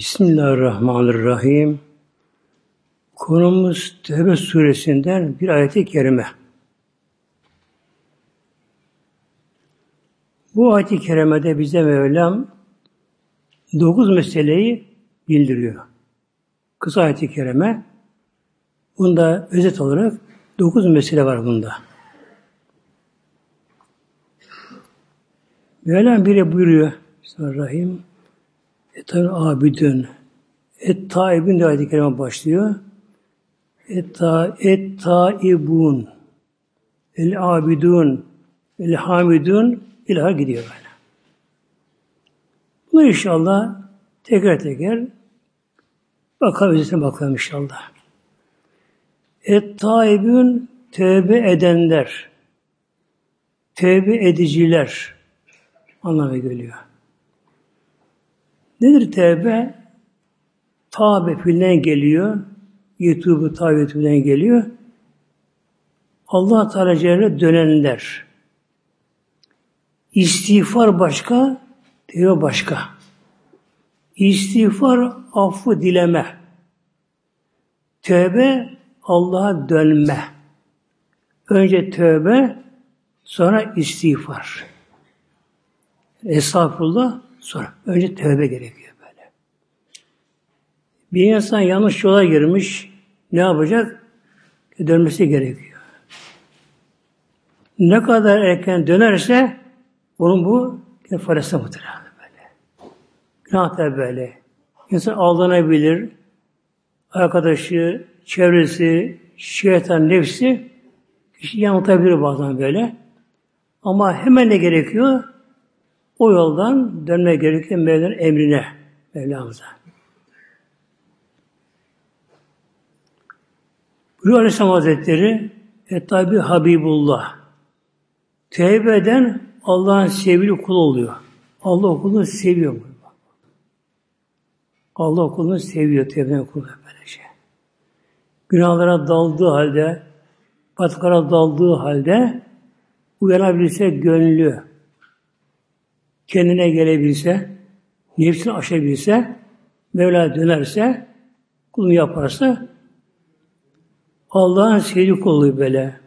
Bismillahirrahmanirrahim. Konumuz Tevbe suresinden bir ayet-i kerime. Bu ayet-i kerimede bize Mevlam dokuz meseleyi bildiriyor. Kısa ayet-i kerime. Bunda özet olarak dokuz mesele var bunda. Mevlam biri buyuruyor. Bismillahirrahmanirrahim. Etan abidün. Et taibün de ayet-i kerime başlıyor. Et, ta, et taibun. El abidun. El hamidun. İlaha gidiyor böyle. Bunu inşallah tekrar tekrar bakalım, özetine bakalım inşallah. Et taibün tövbe edenler, tövbe ediciler anlamına geliyor. Nedir tevbe? Tabe filan geliyor. YouTube tabi filan geliyor. Allah Teala Celle dönenler. İstiğfar başka, tevbe başka. İstiğfar affı dileme. Tövbe Allah'a dönme. Önce tövbe, sonra istiğfar. Estağfurullah, Sonra önce tövbe gerekiyor böyle. Bir insan yanlış yola girmiş, ne yapacak? Dönmesi gerekiyor. Ne kadar erken dönerse onun bu faresi muhtemelen böyle. Günah da böyle. İnsan aldanabilir. Arkadaşı, çevresi, şeytan, nefsi kişi yanıltabilir bazen böyle. Ama hemen ne gerekiyor? O yoldan dönme gerekiyor Mevla'nın emrine, Mevlamıza. Buyuruyor Aleyhisselam Hazretleri, e tabi Habibullah. Tevbe eden Allah'ın sevgili kulu oluyor. Allah okulunu seviyor. Allah okulunu seviyor tevbe kulu böylece. Günahlara daldığı halde, batıklara daldığı halde uyanabilirse gönlü, kendine gelebilse, nefsini aşabilse, Mevla dönerse, kulunu yaparsa, Allah'ın sevdiği kulu böyle.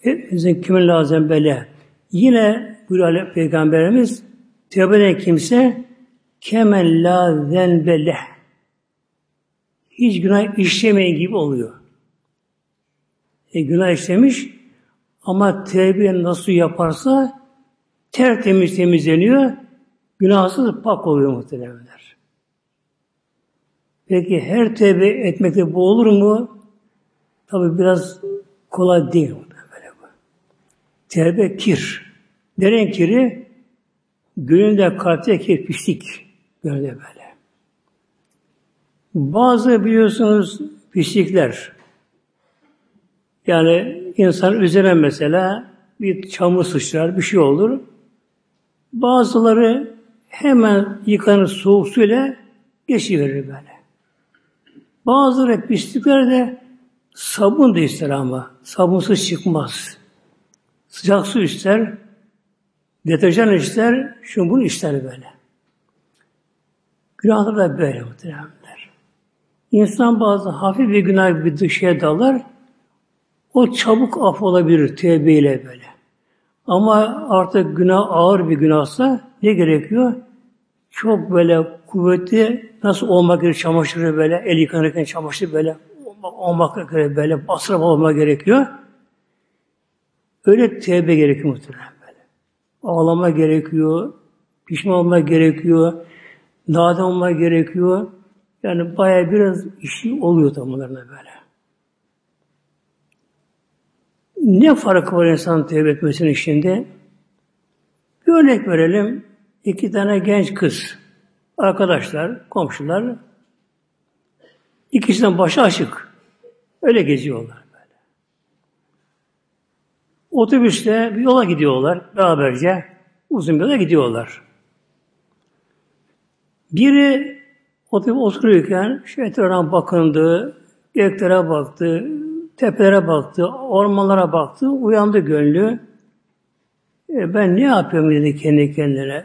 Hepimizin kimin lazım böyle. Yine buyuruyor Peygamberimiz, tevbe eden kimse kemen la zenbele hiç günah işlemeyin gibi oluyor. E, günah işlemiş ama tevbe nasıl yaparsa tertemiz temizleniyor, günahsız pak oluyor muhtemelenler. Peki her tevbe etmekte bu olur mu? Tabi biraz kolay değil. Böyle bu. Tevbe kir. Deren kiri? Gönülde kalpte kir, pislik. Gönülde böyle. Bazı biliyorsunuz pislikler, yani insan üzerine mesela bir çamur sıçrar, bir şey olur. Bazıları hemen yıkanır soğuk suyla geçiverir böyle. Bazıları pislikler de sabun da ister ama sabunsuz çıkmaz. Sıcak su ister, deterjan ister, şunu bunu ister böyle. Günahlar da böyle muhtemelenler. İnsan bazı hafif bir günah bir dışarıya dalar, o çabuk af olabilir tevbeyle böyle. Ama artık günah ağır bir günahsa ne gerekiyor? Çok böyle kuvvetli nasıl olmak gerekiyor çamaşırı böyle el yıkanırken çamaşır böyle olmak gerekiyor böyle basraf olmak gerekiyor. Öyle tevbe gerekiyor muhtemelen böyle. Ağlama gerekiyor, pişman olmak gerekiyor, nadan olmak gerekiyor. Yani baya biraz işi oluyor tam böyle. Ne farkı var insan tevbe etmesinin şimdi? Bir örnek verelim. İki tane genç kız, arkadaşlar, komşular, ikisinden başı açık. Öyle geziyorlar böyle. Otobüste bir yola gidiyorlar beraberce. Uzun bir yola gidiyorlar. Biri otobüs oturuyorken şu etrafa bakındı, göklere baktı, Tepelere baktı, ormanlara baktı, uyandı gönlü. E ben ne yapıyorum dedi kendi kendine.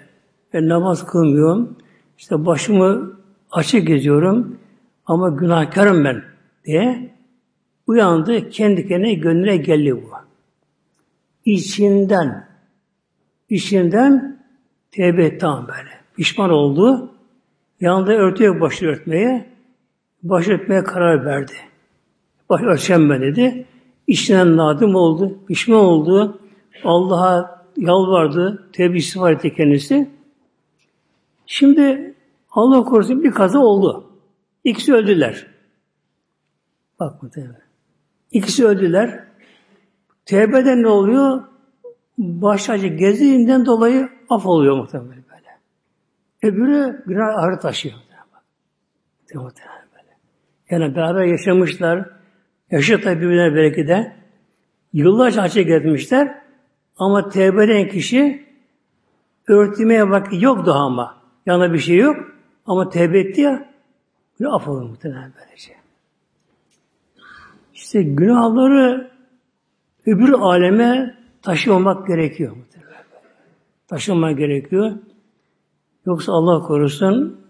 Ben namaz kılmıyorum. işte başımı açık geziyorum ama günahkarım ben diye uyandı. Kendi kendine gönlüne geldi bu. İçinden içinden tevbe etti böyle. Pişman oldu. Yanında örtü yok başı örtmeye. Başı örtmeye karar verdi. Baş örteceğim ben dedi. İçinden nadim oldu. Pişman oldu. Allah'a yalvardı. Tevbe istiğfar etti kendisi. Şimdi Allah korusun bir kaza oldu. İkisi öldüler. Bak muhtemelen. İkisi öldüler. Tevbeden ne oluyor? Başlıca geziğinden dolayı af oluyor muhtemelen böyle. Öbürü günah ağrı taşıyor. Muhtemelen böyle. Yani beraber yaşamışlar. Yaşıyor tabi birbirine belki de. Yıllarca açık etmişler. Ama tevbe eden kişi örtmeye vakit yok daha ama. Yanında bir şey yok. Ama tevbe etti ya günah af olur muhtemelen böylece. İşte günahları öbür aleme taşımamak gerekiyor. Muhtemelen. Taşımamak gerekiyor. Yoksa Allah korusun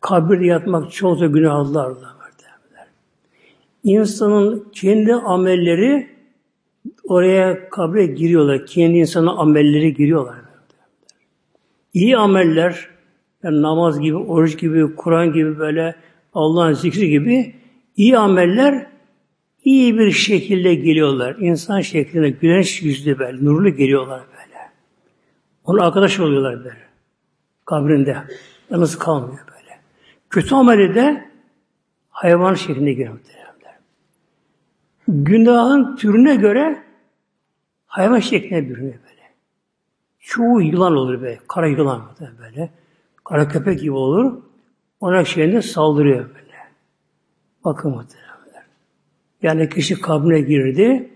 kabirde yatmak çoğunlukla günahlarla. İnsanın kendi amelleri oraya kabre giriyorlar. Kendi insanın amelleri giriyorlar. İyi ameller, yani namaz gibi, oruç gibi, Kur'an gibi böyle Allah'ın zikri gibi iyi ameller iyi bir şekilde geliyorlar. İnsan şeklinde güneş yüzlü böyle, nurlu geliyorlar böyle. Onun arkadaş oluyorlar böyle. Kabrinde. Yalnız kalmıyor böyle. Kötü ameli de hayvan şeklinde geliyor. Günahın türüne göre hayvan şeklinde bürünüyor böyle. Çoğu yılan olur böyle. Kara yılan böyle. Kara köpek gibi olur. Ona şeyinde saldırıyor böyle. Bakın muhtemelen. Yani kişi kabrine girdi.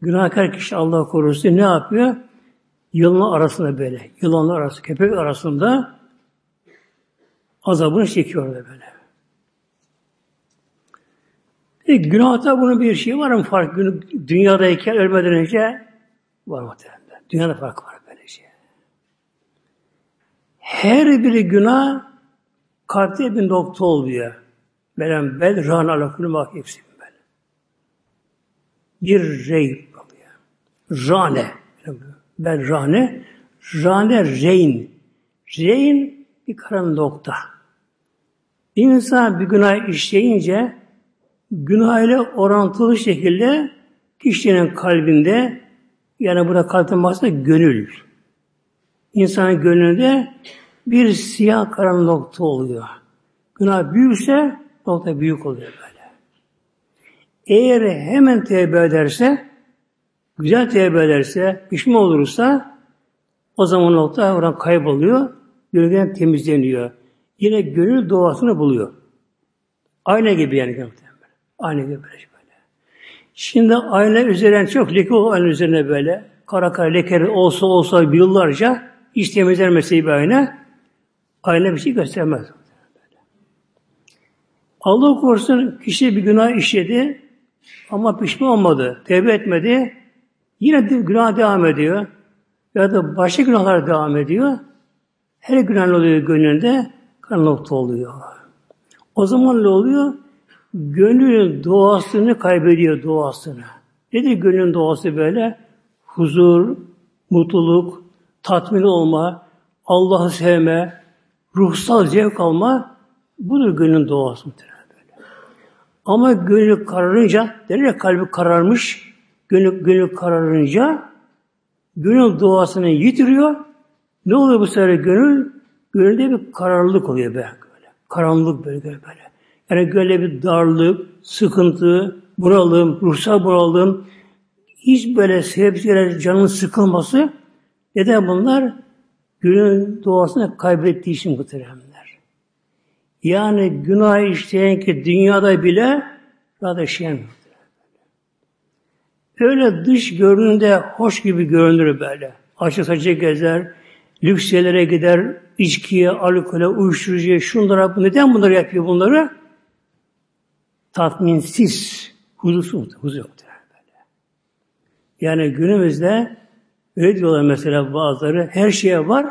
Günahkar kişi Allah korusun ne yapıyor? Yılanlar arasında böyle. Yılanlar arasında, köpek arasında azabını çekiyor böyle. E, günahta bunun bir şey var mı fark? Dünyadayken ölmeden önce var mı? Dünyada fark var böyle şey. Her bir günah kalpte bir nokta oluyor. Belen bel ran ala kulü hepsi böyle. Bir rey oluyor. Rane. Ben rane. Rane reyn. Reyn bir karan nokta. İnsan bir günah işleyince günah ile orantılı şekilde kişinin kalbinde yani burada kalpten bahsediyor gönül. İnsanın gönlünde bir siyah karan nokta oluyor. Günah büyükse nokta büyük oluyor böyle. Eğer hemen tevbe ederse, güzel tevbe ederse, pişman olursa o zaman nokta oradan kayboluyor, gönülden temizleniyor. Yine gönül doğasını buluyor. Ayna gibi yani. Aynı gibi böyle. Şimdi ayna üzerine çok leke olur ayna üzerine böyle. Kara kara leke olsa olsa yıllarca hiç temizlenmesi bir ayna. Ayna bir şey göstermez. Allah korusun kişi bir günah işledi ama pişman olmadı, tevbe etmedi. Yine de günah devam ediyor. Ya da başka günahlar devam ediyor. Her günah oluyor gönlünde? Karanlıkta oluyor. O zaman ne oluyor? Gönlün doğasını kaybediyor doğasını. Nedir gönlün doğası böyle? Huzur, mutluluk, tatmin olma, Allah'ı sevme, ruhsal zevk alma budur gönlün doğası böyle. Ama gönül kararınca, derler kalbi kararmış, gönül, gönül kararınca gönül doğasını yitiriyor. Ne oluyor bu sefer gönül? Gönülde bir kararlılık oluyor böyle. Karanlık böyle böyle. Yani böyle bir darlık, sıkıntı, buralım, ruhsal buralım, hiç böyle sebepsiyle canın sıkılması neden bunlar? Günün doğasını kaybettiği için bu muhteremler. Yani günah işleyen ki dünyada bile rahat yaşayamıyor. Öyle dış görününde hoş gibi görünür böyle. Açık saçı gezer, lüks yerlere gider, içkiye, alkole, uyuşturucuya, şunlara, neden bunları yapıyor bunları? Tatminsiz, huzursuz, huzur yok. Böyle. Yani günümüzde öyle diyorlar mesela bazıları, her şeye var,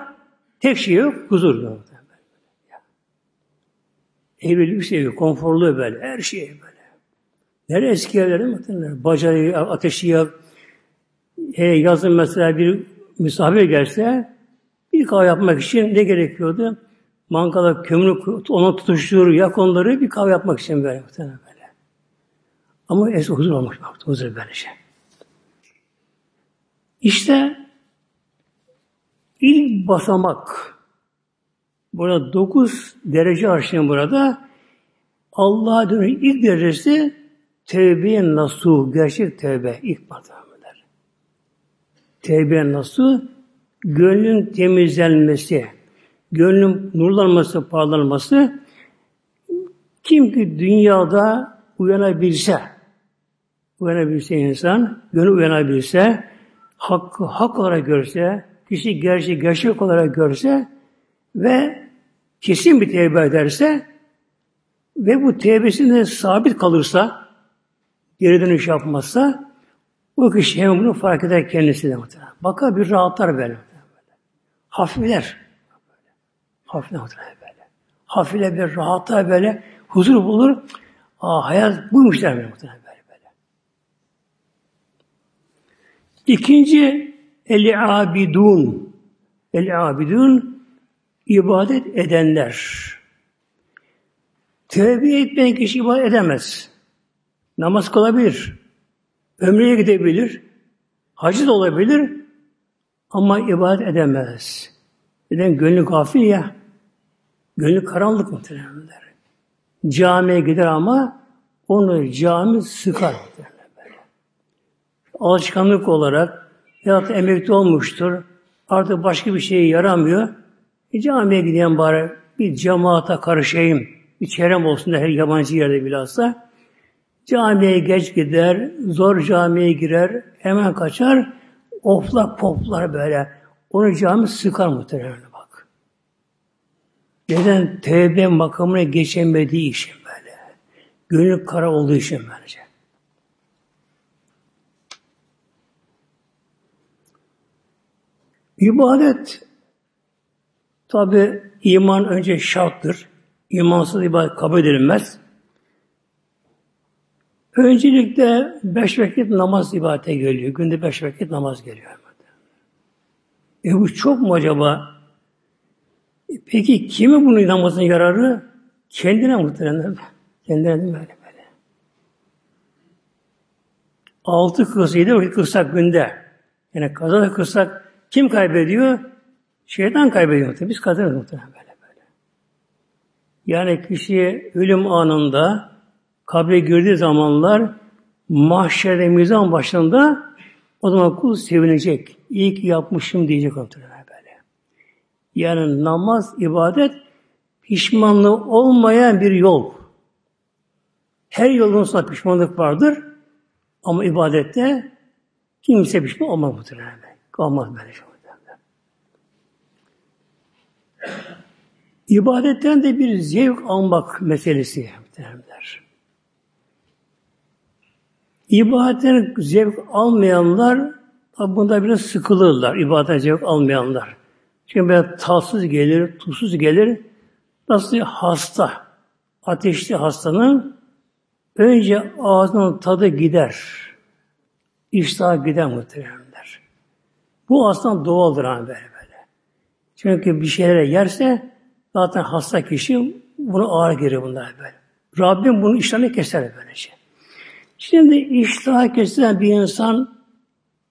tek şey yok, huzur yok. Evi lüks evi, konforlu böyle, her şey böyle. Nere eski evleri muhtemelen? Bacağı, ateşi yak. E, yazın mesela bir misafir gelse bir kahve yapmak için ne gerekiyordu? Mangala kömür ona tutuşturur, yak onları bir kahve yapmak için böyle. Ama eski huzur olmuş, huzur böyle şey. İşte ilk basamak burada dokuz derece arşın burada Allah'a dönük ilk derecesi tevbe nasu, gerçek tevbe ilk basamaklar. Tevbe nasu gönlün temizlenmesi, gönlün nurlanması, parlanması kim ki dünyada uyanabilse, uyanabilse insan, gönül uyanabilse, hakkı hak olarak görse, kişi gerçek gerçek olarak görse ve kesin bir tevbe ederse ve bu tevbesinde sabit kalırsa, geri dönüş yapmazsa, o kişi hemen bunu fark eder kendisi de muhtemelen. Bakar bir rahatlar böyle. Hafifler. Hafifler böyle. Hafifler bir rahatlar böyle. Huzur bulur. Aa, hayat buymuş der böyle muhtemelen böyle. böyle. İkinci el abidun. El abidun ibadet edenler. Tevbe etmeyen kişi ibadet edemez. Namaz kılabilir. Ömreye gidebilir. Hacı da olabilir. Ama ibadet edemez. Neden? Gönlü gafil ya. Gönlü karanlık muhtemelenler. Camiye gider ama onu cami sıkar. Alışkanlık olarak ya da emekli olmuştur. Artık başka bir şeye yaramıyor. E, camiye giden bari bir cemaata karışayım. Bir çevrem olsun da her yabancı yerde bilhassa. Camiye geç gider, zor camiye girer, hemen kaçar, oflar poplar böyle. Onu cami sıkar muhtemelen bak. Neden? Tevbe makamına geçemediği için böyle. Gönül kara olduğu için bence. İbadet tabi iman önce şarttır. İmansız ibadet kabul edilmez. Öncelikle beş vakit namaz ibadete geliyor. Günde beş vakit namaz geliyor. E bu çok mu acaba? E peki kimi bunun namazın yararı? Kendine muhtemelen. Kendine böyle böyle. Altı kılsa, yedi vakit kılsak günde. Yani kaza da kılsak kim kaybediyor? Şeytan kaybediyor. Biz kazanırız muhtemelen böyle böyle. Yani kişi ölüm anında kabre girdiği zamanlar mahşerde mizan başında o zaman kul sevinecek. İyi ki yapmışım diyecek muhtemelen böyle. Yani namaz, ibadet pişmanlığı olmayan bir yol. Her yolun sonunda pişmanlık vardır. Ama ibadette kimse pişman olmaz muhtemelen. Olmaz böyle şey. İbadetten de bir zevk almak meselesi muhtemelenler. İbadetten zevk almayanlar bunda biraz sıkılırlar. İbadetten zevk almayanlar. Çünkü böyle tatsız gelir, tuzsuz gelir. Nasıl hasta, ateşli hastanın önce ağzının tadı gider. İştah gider muhtemelenler. Bu aslında doğaldır hani böyle böyle. Çünkü bir şeylere yerse zaten hasta kişi bunu ağır gelir bunlar böyle. Rabbim bunu iştahını keser böylece. Şimdi iştah kesilen bir insan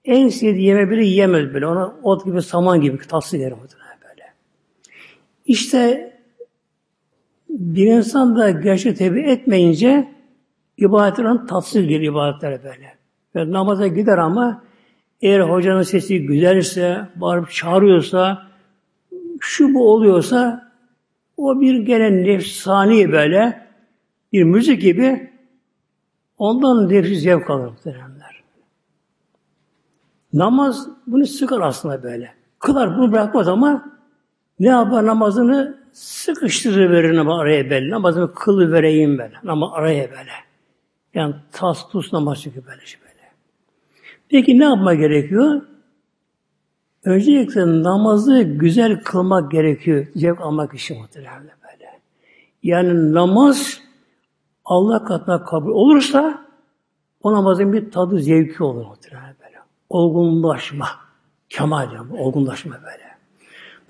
en sevdiği yeme bile yiyemez böyle. Ona ot gibi, saman gibi tatlı gelir böyle. İşte bir insan da gerçek tebi etmeyince ibadetler tatsız geliyor ibadetlere böyle. Ve namaza gider ama eğer hocanın sesi güzelse, bağırıp çağırıyorsa, şu bu oluyorsa, o bir gelen nefsani böyle, bir müzik gibi Ondan nefsi zevk alır muhteremler. Namaz bunu sıkar aslında böyle. Kılar bunu bırakmaz ama ne yapar namazını sıkıştırıverir ama araya böyle. Namazımı kılı vereyim böyle. Ama araya böyle. Yani tas tus namaz çünkü böyle böyle. Peki ne yapma gerekiyor? Öncelikle namazı güzel kılmak gerekiyor. Zevk almak için muhtemelen böyle. Yani namaz Allah katına kabul olursa o namazın bir tadı zevki olur muhtemelen böyle. Olgunlaşma. Kemal yani, olgunlaşma böyle.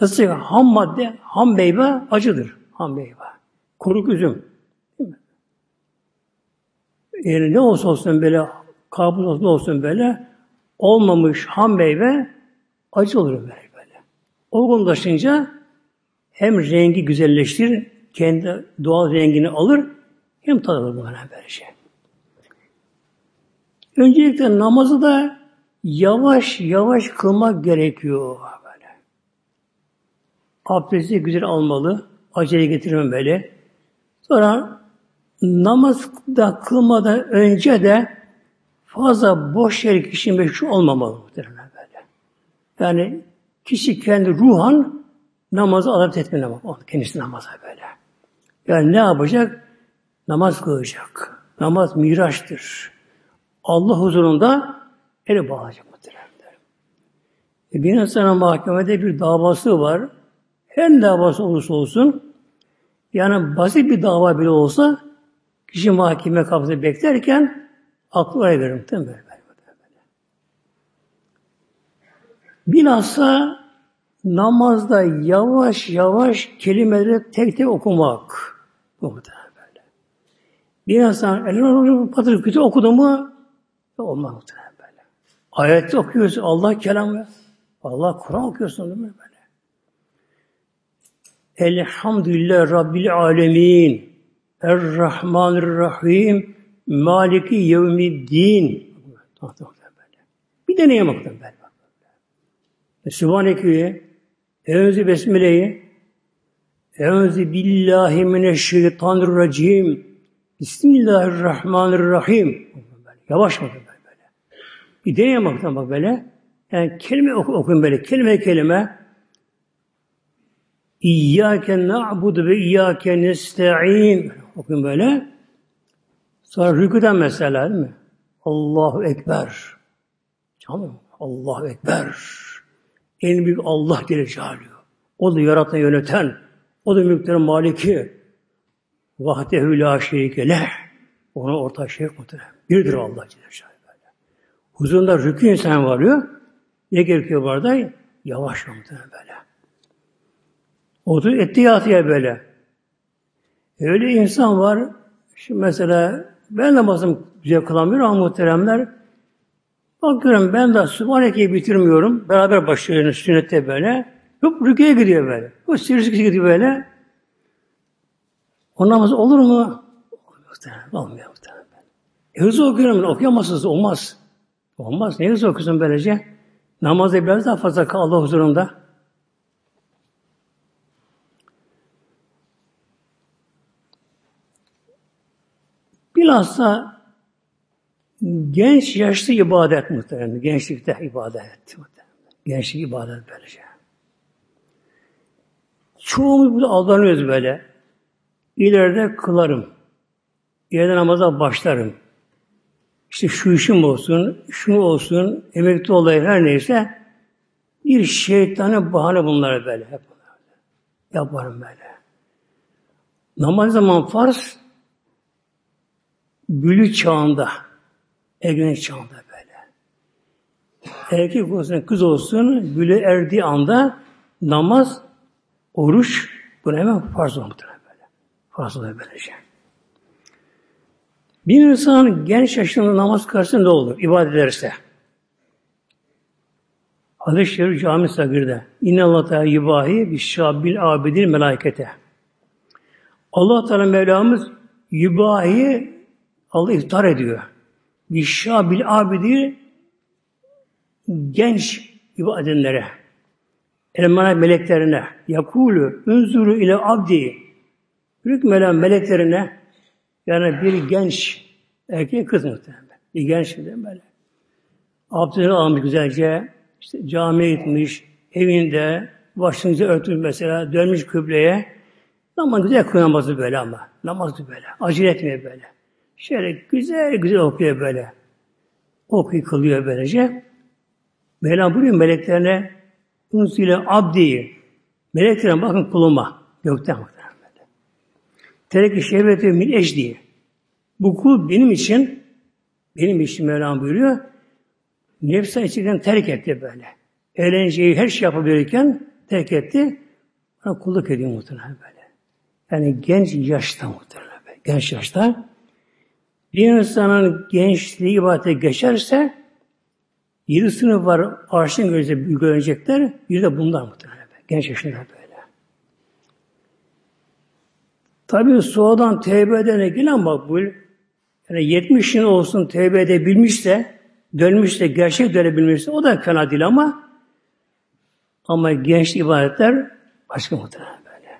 Nasıl? Ham madde, ham meyve acıdır. Ham meyve. Kuruk üzüm. Yani ne olsa olsun böyle, kabus olsun olsun böyle, olmamış ham meyve acı olur böyle. böyle. Olgunlaşınca hem rengi güzelleştirir, kendi doğal rengini alır, hem tadı alır böyle böyle şey. Öncelikle namazı da yavaş yavaş kılmak gerekiyor. Böyle. Abdesti güzel almalı, acele getirmemeli. Sonra namaz da kılmadan önce de fazla boş yer kişi meşru olmamalı muhtemelen böyle. Yani kişi kendi ruhan namazı adapt etmeli kendisi namaza böyle. Yani ne yapacak? Namaz kılacak. Namaz miraçtır. Allah huzurunda eli bağlayacak muhtemelen. E bir insana mahkemede bir davası var. Her davası olursa olsun yani basit bir dava bile olsa kişi mahkeme kapısında beklerken aklı oraya verir muhtemelen. Bilhassa namazda yavaş yavaş kelimeleri tek tek okumak. Muhtemelen böyle. İnsan elini patır kötü okudu mu olmaz muhtemelen böyle. Ayet okuyorsun, Allah kelamı. Allah Kur'an okuyorsun değil mi böyle? Elhamdülillah Rabbil Alemin Errahmanirrahim Maliki Yevmiddin Bir deneye baktım ben. Sübhaneke'yi, Evzi Besmele'yi, Evzi billahi mineşşeytanirracim, Bismillahirrahmanirrahim. Yavaş bakın böyle. Bir deneye baktım bak böyle. Yani kelime oku, okuyun böyle. Kelime kelime. İyyâke na'budu ve iyyâke nesta'in. Okuyun böyle. Sonra rüküden mesela değil mi? Allahu Ekber. Canım Allahu Ekber. En büyük Allah Celle Celaluhu. O da yaratan, yöneten. O da mülklerin maliki. Vahdehu la şerike leh. Ona ortak şey muhtemelen. Birdir Allah Celle Celaluhu. Huzurunda rükû insan varıyor. Ne gerekiyor barda? Yavaş muhtemelen böyle. Otur etti yatıya böyle. Öyle insan var. Şimdi mesela ben namazım güzel kılamıyorum ama muhteremler bakıyorum ben de Sübhaneke'yi bitirmiyorum. Beraber başlıyoruz sünnette böyle. Hop rüküye gidiyor böyle. O sirisi gidiyor böyle. O namaz olur mu? Olmuyor muhtemelen. E, hızlı okuyorum. Okuyamazsınız. Olmaz. Olmaz. Ne hızlı okuyorsun böylece? Namazda biraz daha fazla kal Allah huzurunda. Bilhassa genç yaşlı ibadet muhtemelen. Gençlikte ibadet. Gençlik ibadet böylece. Çoğumuz burada aldanıyoruz böyle. İleride kılarım. İleride namaza başlarım. İşte şu işim olsun, şunu olsun, emekli olayım her neyse bir şeytana bahane bunlar böyle. Hep. Yaparım böyle. Namaz zaman farz bülü çağında, ergenlik çağında böyle. Erkek olsun, kız olsun, bülü erdiği anda namaz, oruç, bunu hemen farz olur böyle. Farz olur böylece. Bir insan genç yaşında namaz karşısında ne olur? İbadet ederse. Hadis-i Şerif Cami Sagir'de. İnne Allah Teala yubahi bi şabil abidil melakete. Allah Teala Mevlamız yubahi Allah iftar ediyor. Bi şabil abidi genç ibadet edenlere. Elmana meleklerine. Yakulu unzuru ile abdi. Büyük meleklerine yani bir genç erkek kız muhtemelen. Bir genç böyle. Abdülhamid almış güzelce. işte camiye gitmiş. Evinde başını örtmüş mesela. Dönmüş kıbleye. Ama güzel kıl namazı böyle ama. Namazı böyle. Acele etmiyor böyle. Şöyle güzel güzel okuyor böyle. Okuyor kılıyor böylece. Mevlam buyuruyor meleklerine Unsile abdi. Meleklerine bakın kuluma. Gökten böyle. terk şehveti min eş diye. Bu kul benim için benim için Mevlam buyuruyor. Nefsi içinden terk etti böyle. Eğlenceyi her şey yapabilirken terk etti. Bana kulluk ediyor muhtemelen böyle. Yani genç yaşta muhtemelen. Genç yaşta. Bir insanın gençliği ibadete geçerse yedi sınıf var arşın görecekler. Bir de bunlar muhtemelen. Genç yaşında böyle. Tabi sonradan tevbe edene gelen makbul. Yani 70 yıl olsun tevbe edebilmişse, dönmüşse, gerçek dönebilmişse o da fena değil ama ama genç ibadetler başka muhtemelen böyle.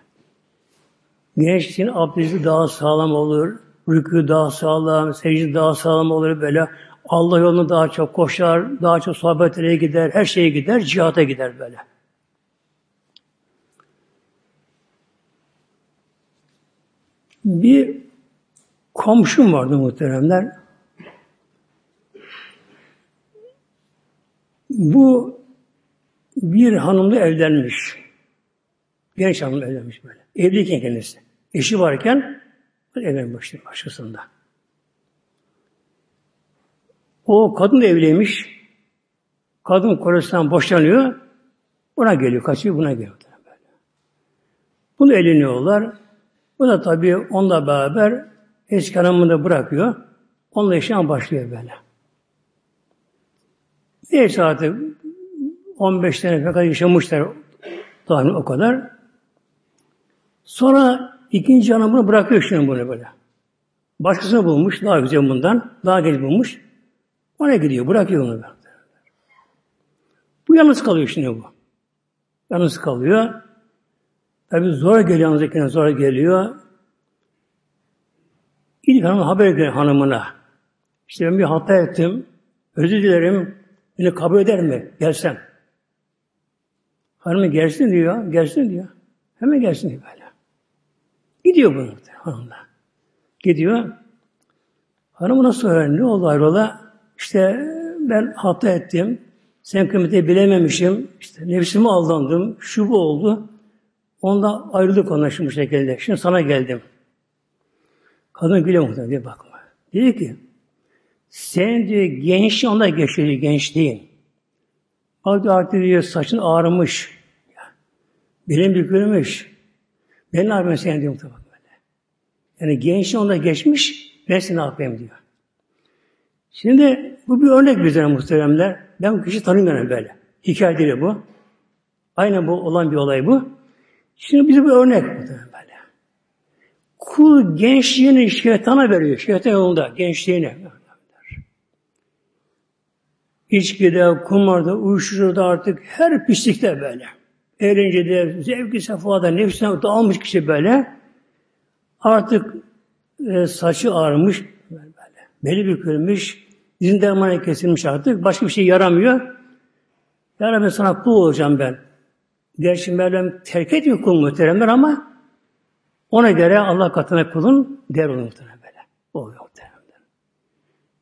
Genç için abdesti daha sağlam olur, rükü daha sağlam, secde daha sağlam olur böyle. Allah yolunu daha çok koşar, daha çok sohbetlere gider, her şeye gider, cihata gider böyle. Bir komşum vardı muhteremler. Bu bir hanımla evlenmiş. Genç hanım evlenmiş böyle. Evliyken kendisi. Eşi varken evlenmişti başkasında. O kadın da evliymiş. Kadın kocasından boşanıyor. Buna geliyor, kaçıyor, buna geliyor. Bunu eliniyorlar. Bu da tabii onunla beraber eski hanımını da bırakıyor. Onunla yaşayan başlıyor böyle. Neyse artık 15 sene kadar yaşamışlar tahmin o kadar. Sonra ikinci hanımını bırakıyor şimdi bunu böyle. Başkasını bulmuş, daha güzel bundan, daha genç bulmuş. Ona gidiyor, bırakıyor onu. Bu yalnız kalıyor şimdi bu. Yalnız kalıyor. Tabi zor geliyor yalnızdakine zor geliyor. İlk hanım haber ediyor hanımına. İşte ben bir hata ettim. Özür dilerim. Beni kabul eder mi? Gelsem. Hanımı gelsin diyor. Gelsin diyor. Hemen gelsin diyor böyle. Gidiyor bunu hanımla. Gidiyor. Hanımı nasıl öğrendi? Ne oldu ayrıla? İşte ben hata ettim. Sen kıymeti bilememişim. İşte nefsimi aldandım. Şu bu oldu. Onda ayrılık onunla bu şekilde. Şimdi sana geldim. Kadın güle muhtemelen diye bakma. Dedi ki sen diyor gençliğin onda geçti gençliğin. Artık artık diyor saçın ağrımış. Belin bükülmüş. Ben ne yapayım sen diyor muhtemelen böyle. Yani gençliğin onda geçmiş. Ben seni ne yapayım diyor. Şimdi bu bir örnek bize muhteremler. Ben bu kişi tanımıyorum böyle. Hikaye değil bu. Aynen bu olan bir olay bu. Şimdi bize bir örnek böyle. Kul gençliğini şeytana veriyor. Şeytan yolunda gençliğini. İçkide, kumarda, uyuşturucuda artık her pislikte böyle. Eğlencede, zevki sefada, nefsine dağılmış kişi böyle. Artık e, saçı ağrımış, böyle, beli bükülmüş, izin dermanı kesilmiş artık. Başka bir şey yaramıyor. Ya Rabbi sana kul olacağım ben. Gerçi Mevlam terk ediyor kul muhteremler ama ona göre Allah katına kulun değer olur muhterem böyle. Oluyor muhteremler.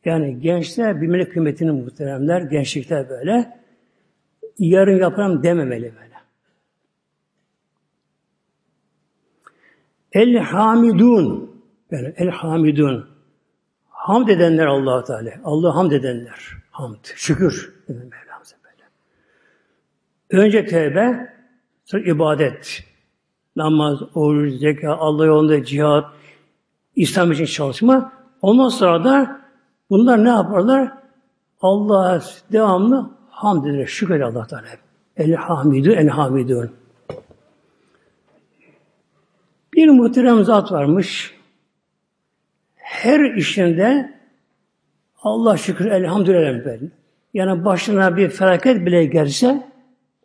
Yani gençler bilmeli kıymetini muhteremler. Gençlikte böyle. Yarın yaparım dememeli böyle. El hamidun. Yani el hamidun. Hamd edenler allah Teala. Allah hamd edenler. Hamd. Şükür. Mevlamıza. Önce tevbe, Sonra ibadet, namaz, oruç, zeka, Allah yolunda cihat, İslam için çalışma. Ondan sonra da bunlar ne yaparlar? Allah'a devamlı hamd eder, şükür Allah Teala. El hamidu, el hamidun. Bir muhterem zat varmış. Her işinde Allah şükür elhamdülillah Yani başına bir felaket bile gelse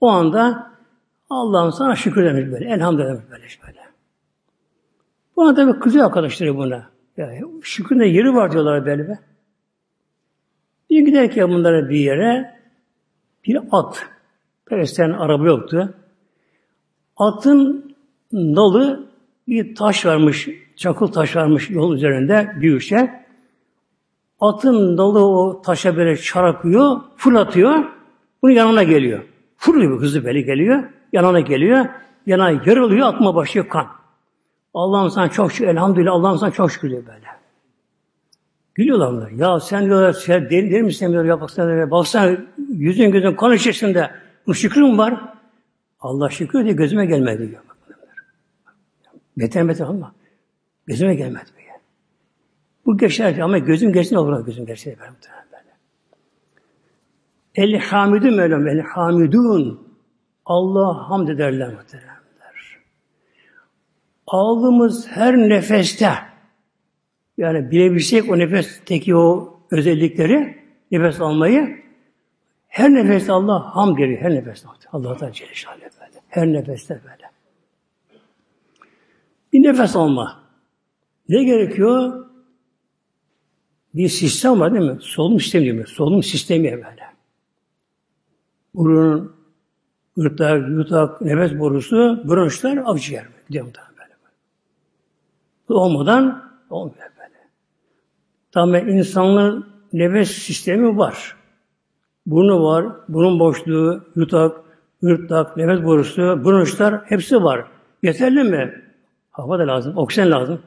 o anda Allah'ım sana şükür demiş böyle. Elhamdülillah demiş böyle. böyle. Buna tabi kızıyor arkadaşları buna. Yani şükürün de yeri var diyorlar böyle be. Bir giderken bunlara bir yere bir at. Peresten araba yoktu. Atın nalı bir taş varmış, çakıl taş varmış yol üzerinde büyükçe. Atın dalı o taşa böyle çarpıyor, fırlatıyor. Bunun yanına geliyor. Fırlıyor hızlı böyle geliyor. Yanına geliyor. Yana yarılıyor, atma başlıyor kan. Allah'ım sana çok şükür, elhamdülillah Allah'ım sana çok şükür diyor böyle. Gülüyorlar bunlar. Ya sen diyorlar, sen deli, deli misin diyor, ya baksana, baksana yüzün gözün konuşuyorsun da bu şükrün var. Allah şükür diye gözüme gelmedi diyor. Beter beter ama gözüme gelmedi. Diyor. Bu geçer ama gözüm geçsin olur gözüm geçsin. Böyle. El hamidun Mevlam, el hamidun. Allah hamd ederler muhteremler. Aldığımız her nefeste yani bilebilsek o nefesteki o özellikleri nefes almayı her nefeste Allah ham geliyor. Her nefeste. Allah'tan Celle böyle. Her nefeste böyle. Bir nefes alma. Ne gerekiyor? Bir sistem var değil mi? Solunum sistemi diyor. Solunum sistemi böyle. Burun, gırtlak, yutak, nefes borusu, bronşlar, akciğer. Gidiyor böyle. Bu olmadan olmuyor böyle. Tamam insanlığın nefes sistemi var. Burnu var, burun boşluğu, yutak, gırtlak, nefes borusu, bronşlar hepsi var. Yeterli mi? Hava da lazım, oksijen lazım.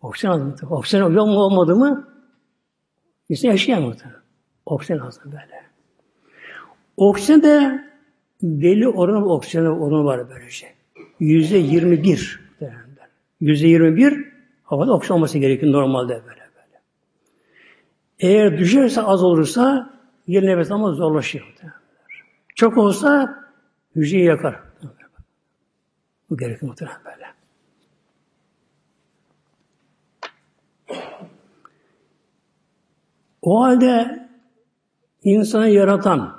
Oksijen lazım. Oksijen yok mu olmadı mı? İnsan yaşayamaz. Oksijen lazım böyle. Oksijen de belli oranı oksijen oranı var böyle şey. Yüzde yirmi bir. Yüzde yirmi bir havada oksijen olması gerekiyor normalde böyle böyle. Eğer düşerse az olursa yer nefes ama zorlaşıyor. Çok olsa hücreyi yakar. Bu gerekiyor muhtemelen böyle. O halde insanı yaratan,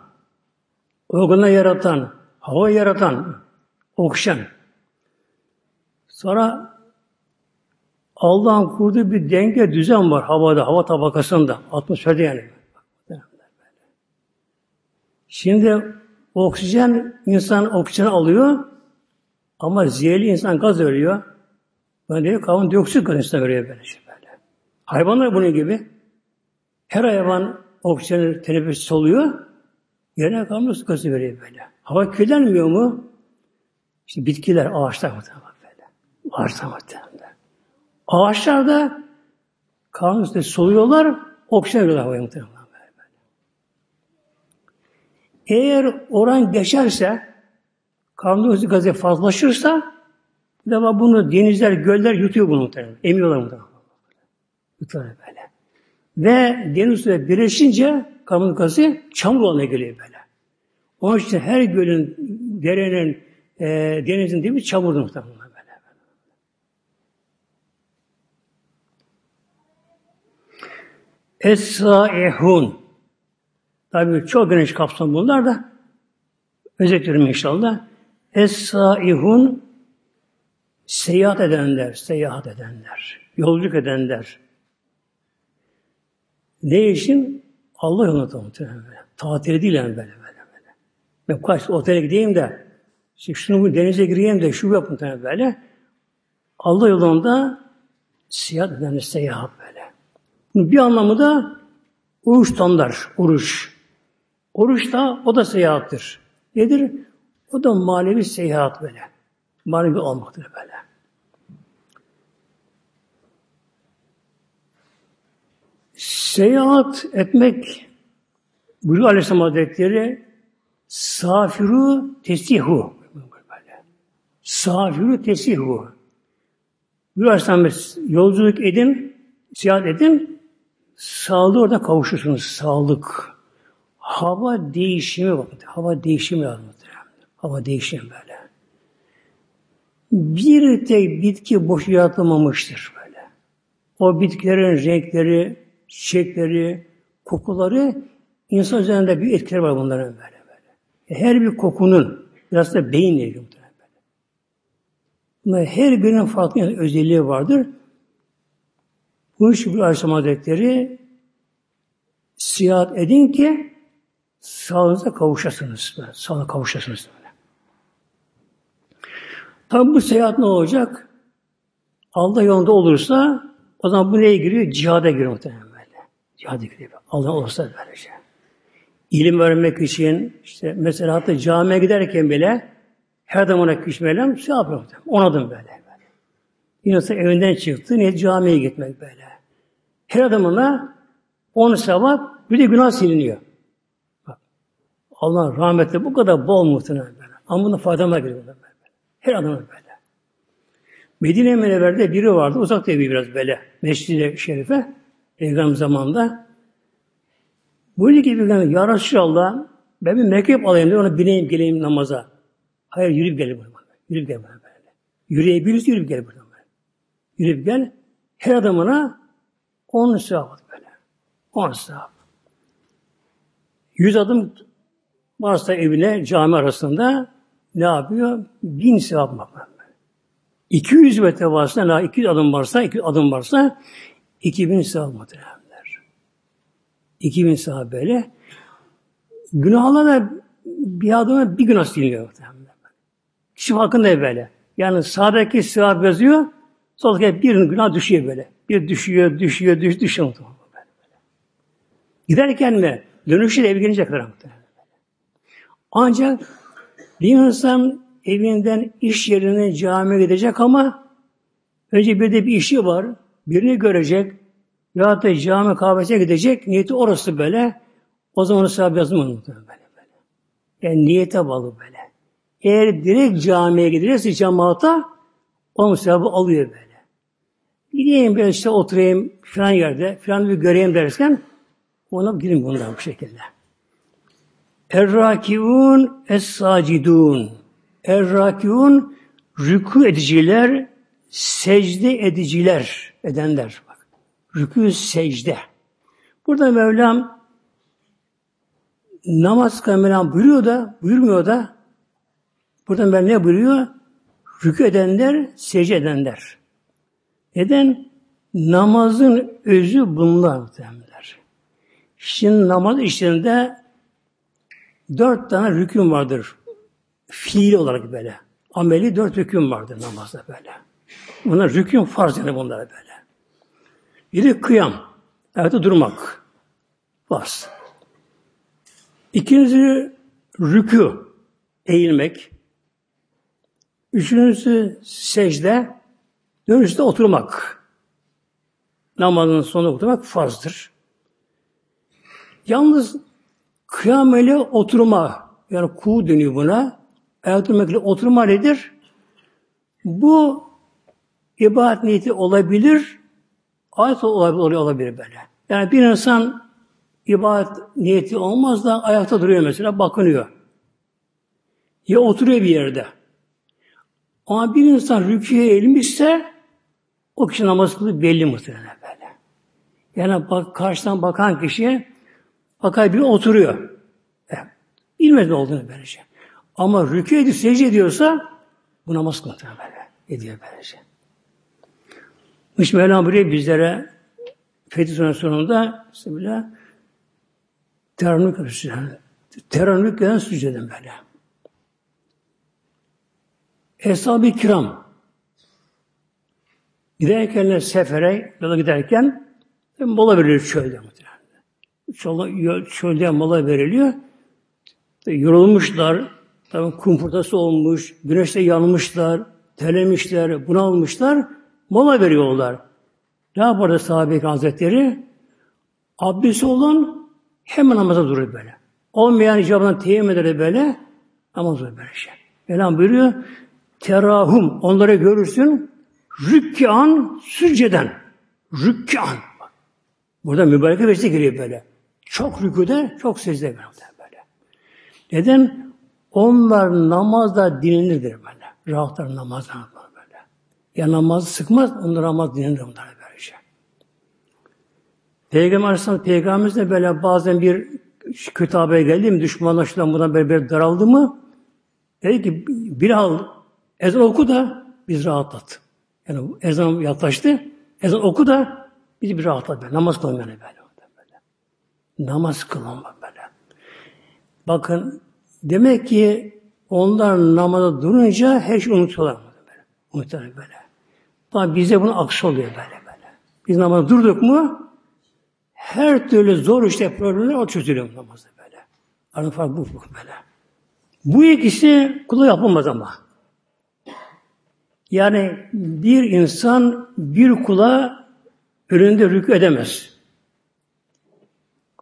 organı yaratan, hava yaratan, oksijen. Sonra Allah'ın kurduğu bir denge düzen var havada, hava tabakasında, atmosferde yani. Şimdi oksijen, insan oksijen alıyor ama zehirli insan gaz veriyor. Ben diyor karbondioksit gaz insan veriyor böyle şey böyle. Hayvanlar bunun gibi. Her hayvan oksijen teneffüs oluyor. Yerine karbondioksit gazı veriyor böyle. Hava kirlenmiyor mu? İşte bitkiler, ağaçlar muhtemelen böyle. Ağaçlar muhtemelen. Ağaçlar da karbondioksit soluyorlar, oksijen veriyorlar havaya muhtemelen. Eğer oran geçerse, karbondioksit gazı fazlaşırsa, bir defa bunu denizler, göller yutuyor bunu muhtemelen. Emiyorlar muhtemelen. Yutuyorlar böyle. Ve deniz suya birleşince karbondioksit gazı çamur haline geliyor böyle. Onun için her gölün, derenin, e, denizin dibi çamurdu muhtemelen böyle. Es-saihun Tabi çok geniş kapsam bunlar da özetlerim inşallah. Es-saihun seyahat edenler, seyahat edenler, yolculuk edenler. Ne için? Allah yolunda böyle. Tatili değil yani böyle böyle böyle. Ben kaç otele gideyim de şunu denize gireyim de şu yapın muhtemelen böyle. Allah yolunda seyahat edenler, seyahat böyle. Bunun bir anlamı da oruç tutanlar, oruç. Oruç da o da seyahattir. Nedir? O da manevi seyahat böyle. Manevi olmaktır böyle. Seyahat etmek buyuruyor Aleyhisselam Hazretleri safiru tesihu böyle. Safiru tesihu. Buyuruyor Aleyhisselam yolculuk edin, seyahat edin, sağlığı orada kavuşursunuz. Sağlık. Hava değişimi bakın. Hava değişimi lazım. Hava değişimi böyle. Bir tek bitki boş yaratılmamıştır böyle. O bitkilerin renkleri, çiçekleri, kokuları insan üzerinde bir etkileri var bunların böyle böyle. E, her bir kokunun biraz da beyinle ilgili. Bunlar her birinin farklı özelliği vardır. Bu için bir Aleyhisselam Hazretleri siyahat edin ki sağlığınıza kavuşasınız. Sağlığa kavuşasınız. Tabi bu seyahat ne olacak? Allah yolunda olursa o zaman bu neye giriyor? Cihada giriyor muhtemelen böyle. Cihada giriyor. Allah olursa böyle şey. İlim vermek için işte mesela hatta camiye giderken bile her zaman kişi Mevlam şey yapıyor. On adım böyle. böyle. Yunus evinden çıktı. Ne camiye gitmek böyle. Her adamına on sevap bir de günah siliniyor. Bak, Allah rahmeti bu kadar bol muhtemelen böyle. Ama bunda faydama geliyor. Böyle. Her adamın böyle. Medine Münevver'de biri vardı. Uzak evi biraz böyle. Mescid-i Şerife. Peygamber zamanında. Böyle gibi yani, Ya Resulallah ben bir mektup alayım diye ona bineyim geleyim namaza. Hayır yürüyüp gel buradan. Yürüyüp gel buradan böyle. Yürüyebilirsin yürüyüp gel buradan böyle. Yürüyüp gel. Her adamına on sevap böyle. On sevap. Yüz adım varsa evine cami arasında ne yapıyor? Bin sevap yapar. 200 metre varsa, 200 adım varsa, 200 adım varsa 2000 sevap muhtemelenler. 2000 sevap böyle. Günahlar da bir adama bir günah siliniyor muhtemelen. Kişi farkında böyle. Yani sağdaki sevap yazıyor, soldaki bir günah düşüyor böyle. Bir düşüyor, düşüyor, düşüyor, düşüyor. Böyle. Giderken mi? Dönüşü de eve gelince kadar muhtemelen. Ancak bir insan evinden iş yerine camiye gidecek ama önce bir de bir işi var. Birini görecek ya da cami kahvesine gidecek. Niyeti orası böyle. O zaman onu sahibi yazmıyor böyle, böyle. Yani niyete bağlı böyle. Eğer direkt camiye giderse cemaata onun sahibi alıyor böyle. Gideyim ben işte oturayım filan yerde, filan bir göreyim derken ona girin bundan bu şekilde. Errakivun es-sacidun. Errakivun rükû ediciler, secde ediciler, edenler. Bak. Rükû secde. Burada Mevlam namaz kılmayan buyuruyor da, buyurmuyor da burada ben ne buyuruyor? Rükû edenler, secde edenler. Neden? Namazın özü bunlar muhtemelenler. Şimdi namaz işlerinde dört tane rükün vardır. Fiil olarak böyle. Ameli dört rükün vardır namazda böyle. Bunlar rükün farz yani bunlar böyle. Biri kıyam. Ayakta durmak. Farz. İkincisi rükü. Eğilmek. Üçüncüsü secde. Dördüncüsü de oturmak. Namazın sonunda oturmak farzdır. Yalnız kıyameli oturma, yani ku deniyor buna. Ayakta durmakla oturma nedir? Bu ibadet niyeti olabilir, ayet olabilir, olabilir böyle. Yani bir insan ibadet niyeti olmaz da ayakta duruyor mesela, bakınıyor. Ya oturuyor bir yerde. Ama bir insan rüküye eğilmişse o kişi namaz kıldığı belli muhtemelen böyle. Yani bak, karşıdan bakan kişi bakar bir oturuyor. Evet. Bilmez ne olduğunu böylece. Ama rükû edip secde ediyorsa bu namaz kılıyor böyle. Ediyor böylece. İşte Mevlam buraya bizlere Fethi Suresi sonunda Bismillah karıştırıyor. Terannük gelen sücdeden böyle. Eshab-ı kiram giderken sefere yola giderken mola verilir çölde muhtemelen. Çölde mola veriliyor. Yorulmuşlar, tabi kumfurtası olmuş, güneşte yanmışlar, terlemişler, bunalmışlar, mola veriyorlar. Ne yapardı sahabe hazretleri? Abdesti olan hemen namaza durur böyle. Olmayan icabından teyemmüm eder böyle, namaz durur böyle şey. Mevlam buyuruyor, terahum, onları görürsün, rükkan, sücceden, rükkan. Burada mübareke beşte giriyor böyle. Çok rüküde, çok secde böyle. Neden? Onlar namazda dinlenirdir böyle. Rahatlar namazda böyle. Ya namazı sıkmaz, onlar namaz dinlenir onlara böyle şey. Peygamber Aleyhisselam Peygamberimiz de böyle bazen bir kötü haber geldi mi, düşmanlaşılan buna böyle, böyle daraldı mı, dedi ki bir al, ezan oku da biz rahatlat. Yani ezan yaklaştı, ezan oku da bizi bir rahatlat böyle, namaz kılın yani böyle. Namaz kılın böyle. Bakın demek ki onlar namaza durunca her şey unutuyorlar. Böyle. Unutuyorlar böyle. Ama bize bunun aksi oluyor böyle böyle. Biz namaza durduk mu her türlü zor işte problemler o çözülüyor namazda böyle. Arada fark bu, bu böyle. Bu ikisi kula yapılmaz ama. Yani bir insan bir kula önünde rükû edemez.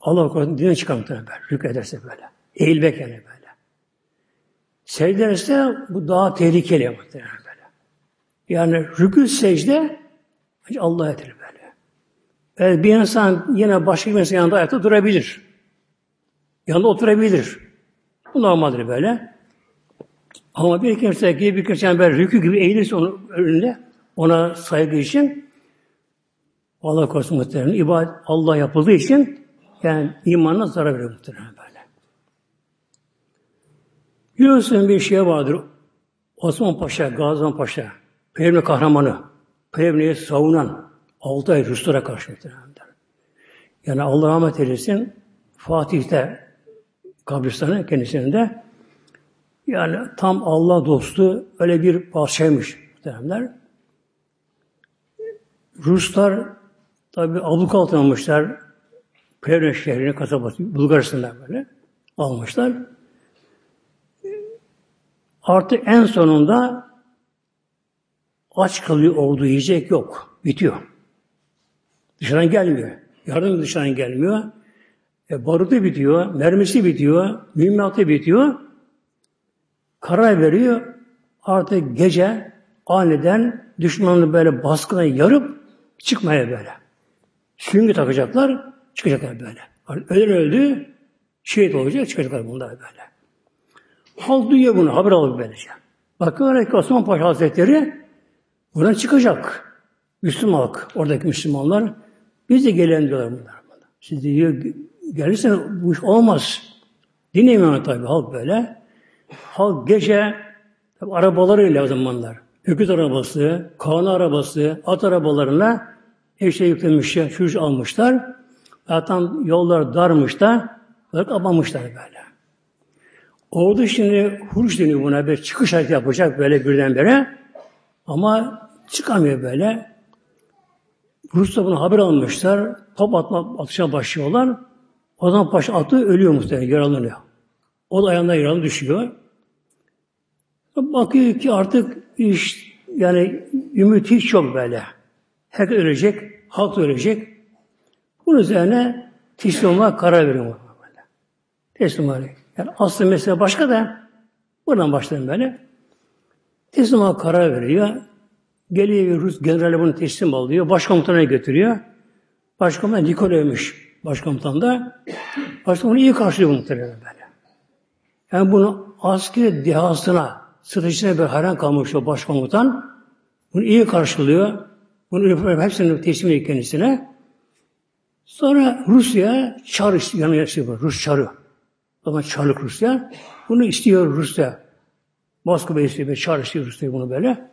Allah korusun dine çıkar böyle. Rükû ederse böyle. Eğilmek yani böyle. Secde ederse bu daha tehlikeli muhtemelen böyle. Yani rükû secde Allah yeter böyle. Yani bir insan yine başka bir insan yanında ayakta durabilir. Yanında oturabilir. Bu normaldir böyle. Ama bir kimse gibi bir kimse yani rükû gibi eğilirse onun önünde ona saygı için Allah korusun muhtemelen ibadet Allah yapıldığı için yani imanına zarar veriyor muhtemelen böyle. Biliyorsun bir şey vardır. Osman Paşa, Gaziman Paşa, Peygamber kahramanı, Peygamber'i savunan altı ay Ruslara karşı muhtemelen. Yani Allah rahmet eylesin Fatih'te kabristanı kendisinin de yani tam Allah dostu öyle bir parçaymış muhtemelenler. Ruslar tabi abluk altına almışlar. Plevne şehrini, kasabası, Bulgaristan'dan böyle almışlar. Artık en sonunda aç kalıyor ordu yiyecek yok. Bitiyor. Dışarıdan gelmiyor. Yardım dışarıdan gelmiyor. E, barutu bitiyor, mermisi bitiyor, mühimmatı bitiyor. Karar veriyor. Artık gece aniden düşmanını böyle baskına yarıp çıkmaya böyle. Süngü takacaklar, çıkacaklar böyle. Ölen öldü, şehit olacak, çıkacaklar bunlar böyle. Halk duyuyor bunu, haber alıyor böylece. Bakıyorlar ki Osman Paşa Hazretleri buradan çıkacak. Müslüman halk, oradaki Müslümanlar. Biz de gelelim diyorlar bunlar. Siz diyor, gelirsen bu iş olmaz. Dinlemiyor tabii halk böyle. Halk gece arabalarıyla o zamanlar. Öküz arabası, kağın arabası, at arabalarına eşe yüklemişler, çocuk almışlar. Zaten yollar darmış da kapanmışlar böyle. Orada şimdi huruç deniyor buna bir çıkış hareketi yapacak böyle birdenbire. Ama çıkamıyor böyle. Rus'ta bunu haber almışlar. Top atma, atışa başlıyorlar. O zaman paşa atı ölüyor muhtemelen, yaralanıyor. O da ayağından yaralı düşüyor. Bakıyor ki artık iş, yani ümit hiç yok böyle. Herkes ölecek, halk ölecek. Bunun üzerine teslim olmaya karar veriyor. Teslim olmak. Yani aslında mesele başka da buradan başlayalım böyle. Teslim olmaya karar veriyor. Geliyor bir Rus generali bunu teslim alıyor. Başkomutan'a götürüyor. Başkomutan Nikolay'mış başkomutan da. Başkomutan iyi karşılıyor muhtemelen böyle. Yani bunu askeri dehasına, stratejisine bir hayran kalmış o başkomutan. Bunu iyi karşılıyor. Bunu hepsini teslim ediyor kendisine. Sonra Rusya çar yanı istiyor. Rus çarı. Ama çarlık Rusya. Bunu istiyor Rusya. Moskova istiyor. Çar istiyor Rusya bunu böyle.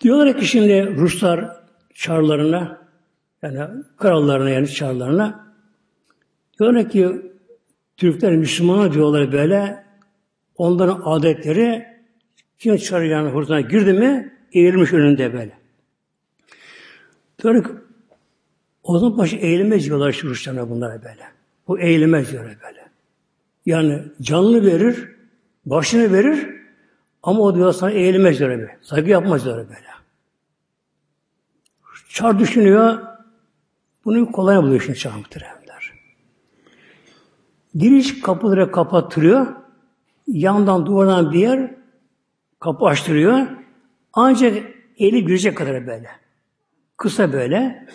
Diyorlar ki şimdi Ruslar çarlarına yani krallarına yani çarlarına diyorlar ki Türkler Müslümana diyorlar böyle onların adetleri kim çar yani hurdana girdi mi eğilmiş önünde böyle. Diyorlar ki o zaman başı eğilmez diyorlar şu Ruslarına bunlara böyle. Bu eğilmez diyorlar böyle. Yani canlı verir, başını verir ama o diyor sana eğilmez diyor böyle. Saygı yapmaz diyor böyle. Çar düşünüyor. Bunu kolay buluyor şimdi çar muhteremler. Giriş kapıları kapattırıyor. Yandan duvardan bir yer kapı açtırıyor. Ancak eli girecek kadar böyle. Kısa böyle.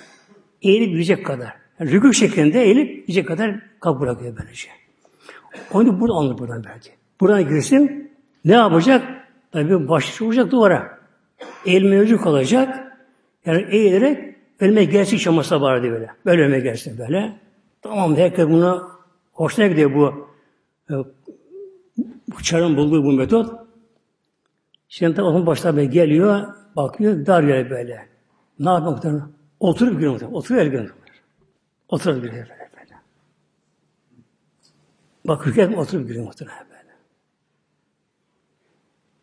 Eğilip girecek kadar. Yani rükû şeklinde eğilip girecek kadar kapı bırakıyor böylece. Onu burada anlıyor buradan belki. Buradan girsin ne yapacak? Tabii başı vuracak duvara. Eğilme ucu kalacak. Yani eğilerek ölüme gelsin çamasa vardı böyle. Böyle ölüme gelsin böyle. Tamam herkes buna hoşuna gidiyor bu e, bu çarın bulduğu bu metot. Şimdi onun böyle geliyor, bakıyor, dar yere böyle. Ne yapmak? Oturup gülüyor muhtemelen. Oturuyor el gülüyor. Oturup gülüyor böyle böyle. Bak oturup gülüyor muhtemelen böyle.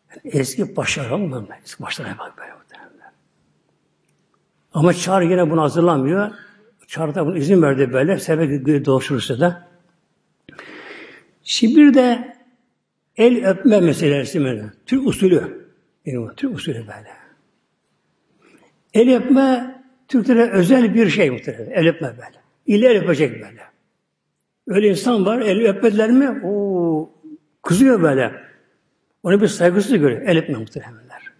Yani eski başlar olmam ben. Eski başlara bak böyle muhtemelen. Ama Çağrı yine bunu hazırlamıyor. Çağrı da bunu izin verdi böyle. Sebep dolaşırsa da. Şimdi bir de el öpme meselesi böyle. Türk usulü. Türk usulü böyle. El öpme Türklere özel bir şey muhtemelen. El öpme böyle. İlle el öpecek böyle. Öyle insan var, el öpmediler mi? O kızıyor böyle. Ona bir saygısız görüyor. El öpme muhtemelenler.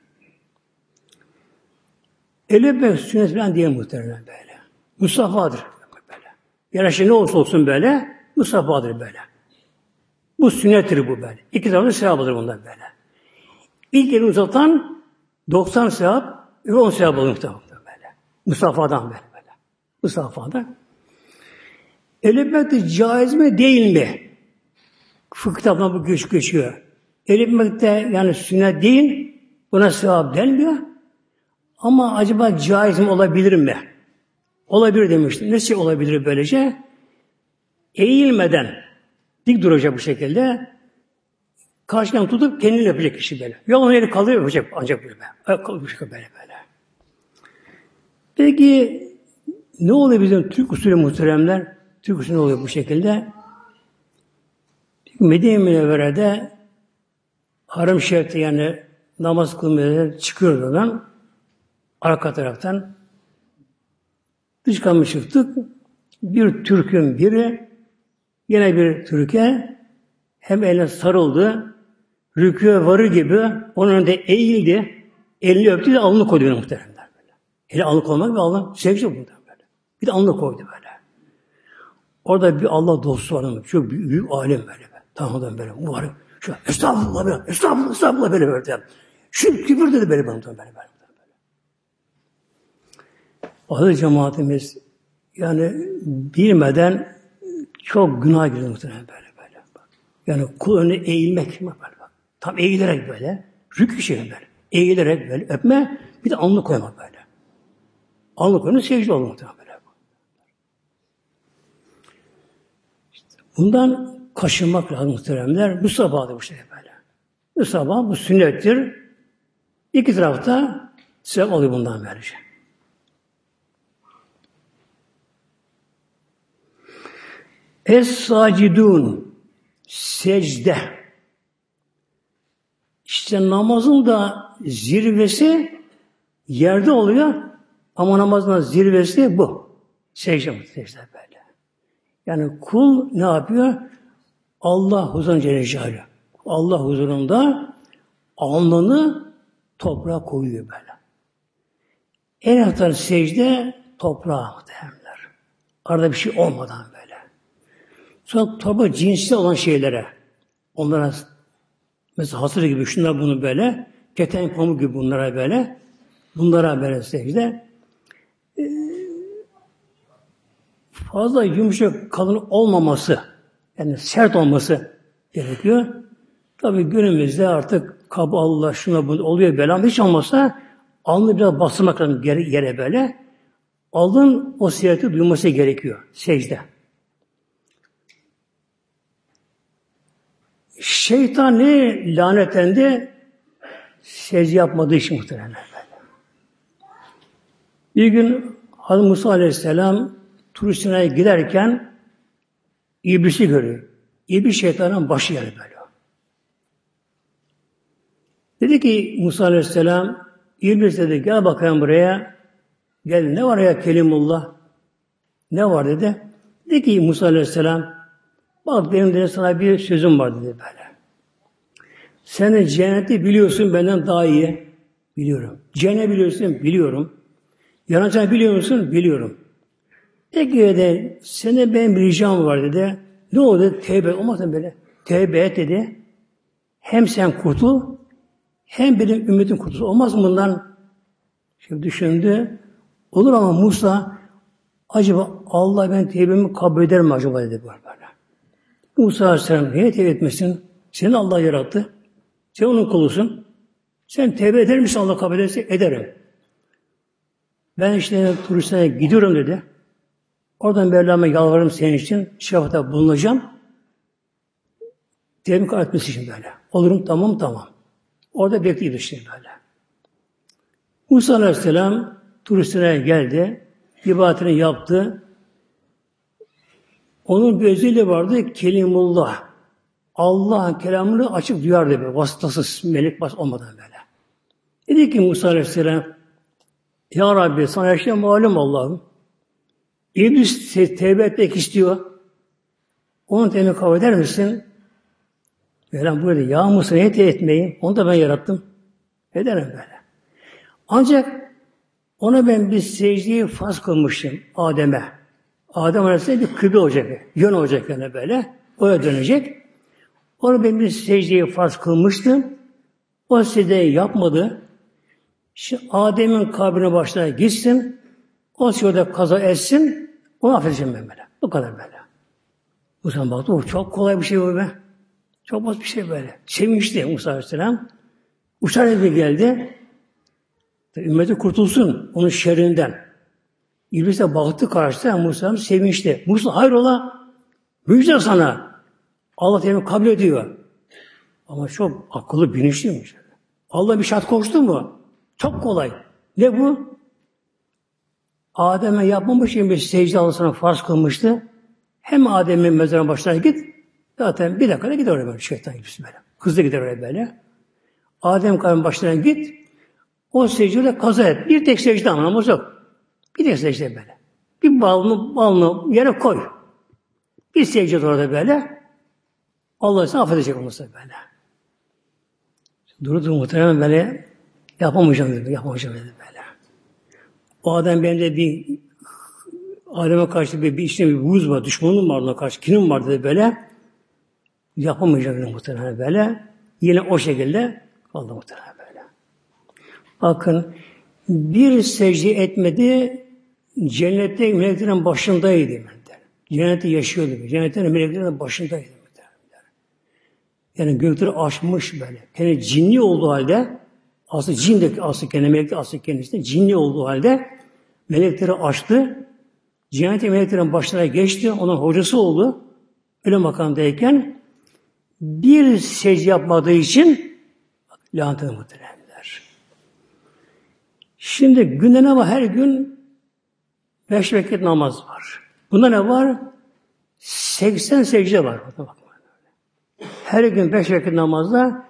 El öpmek sünnet falan diye muhtemelen böyle. Musafadır böyle. Yani şey ne olursa olsun böyle, musafadır böyle. Bu sünnettir bu böyle. İki tarafta sevap alır bundan böyle. İlk elini uzatan 90 sevap ve 10 sevap alır muhtemelen. Musafadan böyle böyle. Musafadan. El öpmek de caiz mi değil mi? Fıkıh bu güç geçiyor. El öpmek de yani sünnet değil, buna sevap denmiyor. Ama acaba caiz mi olabilir mi? Olabilir demiştim. Nasıl olabilir böylece? Eğilmeden dik duracak bu şekilde karşıdan tutup kendini yapacak kişi böyle. Yolun yeri kalıyor yapacak ancak böyle. Kalacak böyle böyle. Peki ne oluyor bizim Türk usulü muhteremler? Türk usulü oluyor bu şekilde? Medine Münevvere'de Haram Şerif'te yani namaz kılmaya çıkıyoruz oradan. Arka taraftan. Dış kamı çıktık. Bir Türk'ün biri yine bir Türk'e hem eline sarıldı, rüküye varır gibi onun önünde eğildi, elini öptü de alnını koydu muhteremler böyle. Eli alnı koymak ve alnı sevgi burada böyle. Bir de alnı koydu böyle. Orada bir Allah dostu var. Çok büyük, büyük alem böyle. Tanrı'dan böyle mübarek. Şu estağfurullah böyle. Estağfurullah, estağfurullah böyle böyle. Şu küfür dedi böyle bana böyle böyle. Aziz cemaatimiz yani bilmeden çok günah giriyor muhtemelen böyle böyle. Yani kul önüne eğilmek böyle bak. Tam eğilerek böyle. Rükü şey böyle. Eğilerek böyle öpme bir de alnı koymak böyle. Alnı koymak secde muhtemelen böyle. İşte bundan kaşınmak lazım muhteremler. Bu sabahdır bu şey böyle. Bu sabah bu sünnettir. İki tarafta sevap alıyor bundan böylece. Es-sacidun secde. İşte namazın da zirvesi yerde oluyor ama namazın zirvesi bu. Secde, secde böyle. Yani kul ne yapıyor? Allah huzurunda Celle Allah huzurunda alnını toprağa koyuyor böyle. En haftalı secde toprağa muhtemelenler. Arada bir şey olmadan böyle. Sonra torba cinsli olan şeylere, onlara mesela hasır gibi şunlar bunu böyle, keten pamuk gibi bunlara böyle, bunlara böyle secde. Ee, fazla yumuşak kalın olmaması, yani sert olması gerekiyor. Tabi günümüzde artık kaba Allah şuna bunu oluyor belam hiç olmazsa alnı biraz bastırmak lazım yere, yere böyle. Alın o siyahati duyması gerekiyor secde. Şeytan ne lanetlendi? Secde yapmadığı için muhtemelen. Bir gün Hazreti Musa Aleyhisselam turistine giderken iblisi görüyor. İblis şeytanın başı yani böyle. Dedi ki Musa Aleyhisselam İblis dedi gel bakayım buraya. Gel ne var ya Kelimullah? Ne var dedi. Dedi ki Musa Aleyhisselam Bak benim de sana bir sözüm var dedi böyle. Sen de cenneti biliyorsun benden daha iyi. Biliyorum. Cennet biliyorsun, biliyorum. Yanacağını biliyor musun? Biliyorum. Peki de senin benim bir ricam var dedi. Ne oldu dedi. Tevbe olmasın böyle. Tevbe et dedi. Hem sen kurtul, hem benim ümmetim kurtulsun. Olmaz mı bundan? Şimdi düşündü. Olur ama Musa acaba Allah ben tevbemi kabul eder mi acaba dedi böyle. Musa Aleyhisselam niye tevbe etmesin? Seni Allah yarattı. Sen onun kulusun. Sen tevbe eder misin Allah kabul ederse? Ederim. Ben işte turistine gidiyorum dedi. Oradan Mevlam'a yalvarırım senin için. Şefaata bulunacağım. Tevbe etmesi için böyle. Olurum tamam tamam. Orada bekliyor işte böyle. Musa Aleyhisselam turistine geldi. ibadetini yaptı. Onun bir özelliği vardı, Kelimullah. Allah'ın kelamını açık duyardı böyle, vasıtasız, melek bas olmadan böyle. Dedi ki Musa Aleyhisselam Ya Rabbi sana her şey malum Allah'ım. İblis tevbe etmek istiyor. Onun temini kabul eder misin? Mevlam buyurdu. Ya Musa ne etmeyi? Onu da ben yarattım. Ederim böyle. Ancak ona ben bir secdeyi farz kılmıştım Adem'e. Adem Aleyhisselam bir kıble olacak. Yön olacak yani böyle. Oya dönecek. Onu ben bir secdeyi farz kılmıştım. O secdeyi yapmadı. Şimdi Adem'in kabrine başına gitsin. O sırada kaza etsin. Onu affedeceğim ben böyle. Bu kadar böyle. Zaman baktı. Oh, çok kolay bir şey bu be. Çok basit bir şey böyle. Sevinçti Musa Aleyhisselam. Uçar evi geldi. Ümmeti kurtulsun onun şerrinden. İblis de baktı karşısına Musa'nın sevinçli. Musa hayrola? Müjde sana. Allah seni kabul ediyor. Ama çok akıllı bilinçliymiş. Allah bir şart koştu mu? Çok kolay. Ne bu? Adem'e yapmamış bir secde Allah'ına farz kılmıştı. Hem Adem'in mezarına başına git, zaten bir dakikada gider oraya böyle şeytan gibisi böyle. Hızlı gider oraya böyle. Adem karın başına git, o secdeyle kaza et. Bir tek secde anlamaz yok. Bir tek secde böyle. Bir balını, balını yere koy. Bir secde orada böyle. Allah seni affedecek olursa böyle. Duru muhtemelen böyle yapamayacağım dedi. Yapamayacağım dedi böyle. O adam bende bir Adem'e karşı bir, bir içinde bir buz var, düşmanım var ona karşı, kinim var dedi böyle. Yapamayacağım dedi muhtemelen böyle. Yine o şekilde kaldı muhtemelen böyle. Bakın bir secde etmedi, cennette meleklerin başındaydı. Cennette yaşıyordu. Cennetlerin meleklerin başındaydı. Yani gökleri açmış böyle. Kendi cinli olduğu halde aslında cin de aslında kendi melek aslında kendisi cinli olduğu halde melekleri açtı. Cennet meleklerin başına geçti. Onun hocası oldu. Öyle makamdayken bir secde yapmadığı için lanetine muhteremler. Şimdi günde ne var? Her gün beş vakit namaz var. Bunda ne var? 80 secde var. Her gün beş vakit namazda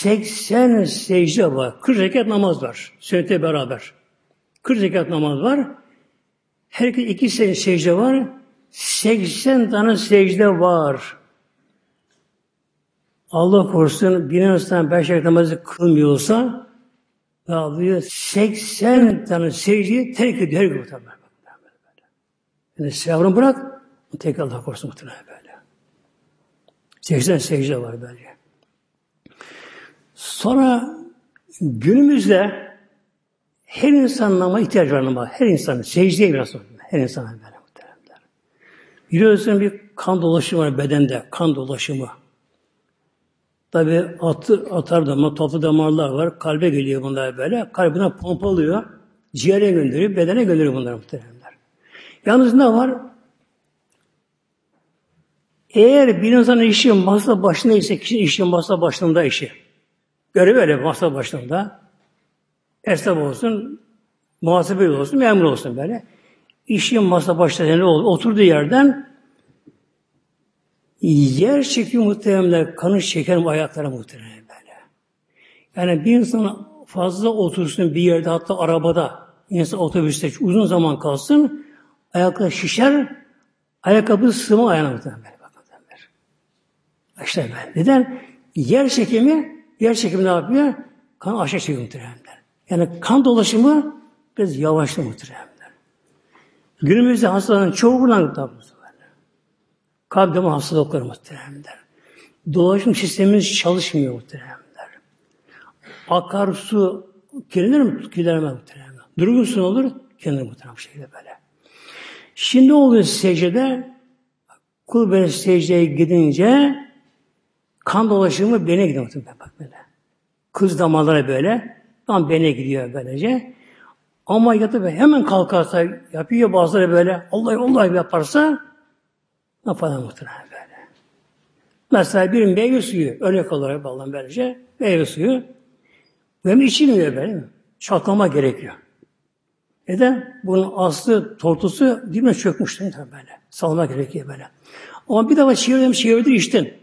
80 secde var. 40 rekat namaz var. Sünnete beraber. 40 rekat namaz var. Her iki secde var. 80 tane secde var. Allah korusun bir insan beş rekat namazı kılmıyorsa ne yapıyor? 80 tane secdeyi terk ediyor. Her gün yani sevabını bırak, tek Allah korusun muhtemelen böyle. 80 secde var böyle. Sonra günümüzde her insanın ama ihtiyaç var ama her insanın secdeye biraz her insanın böyle muhtemelen. Biliyorsun bir kan dolaşımı var bedende, kan dolaşımı. Tabi atı, atar damar, tatlı damarlar var. Kalbe geliyor bunlar böyle. Kalbine pompalıyor. Ciğere gönderiyor, bedene gönderiyor bunlar muhtemelen. Yalnız ne var? Eğer bir insanın işi masa başında ise, kişi işi masa başında işi. Görev öyle masa başında. Esnaf olsun, muhasebe olsun, memur olsun böyle. İşi masa başında ne olur? Oturduğu yerden yer çekiyor muhtemelen kanı şeker ayaklara muhtemelen böyle. Yani bir insan fazla otursun bir yerde hatta arabada insan otobüste uzun zaman kalsın ayakları şişer, ayakkabı sığma ayağına muhtemelen böyle. İşte ben. Neden? Yer çekimi, yer çekimi ne yapıyor? Kan aşağı çekiyor muhtemelen. Yani kan dolaşımı biraz yavaşlıyor muhtemelen. Günümüzde hastaların çoğu buradan tabi. Kalp damar hastalıkları muhtemelen. Dolaşım sistemimiz çalışmıyor muhtemelen. Akarsu kirlenir mi? Kirlenmez muhtemelen. Durgun su olur? Kirlenir muhtemelen bu şekilde böyle. Şimdi oluyor secdede kul böyle secdeye gidince kan dolaşımı bene gidiyor muhtemelen bak böyle. Kız damarlara böyle tam bene gidiyor böylece. Ama yatıp hemen kalkarsa yapıyor bazıları böyle Allah Allah yaparsa ne yapar muhtemelen böyle. Mesela bir meyve suyu örnek olarak bağlan böylece meyve suyu hem içilmiyor böyle? Çalkama gerekiyor. Neden? Bunun aslı, tortusu dibine çökmüş böyle. Salma gerekiyor böyle. Ama bir defa çevirdim, çevirdim içtin.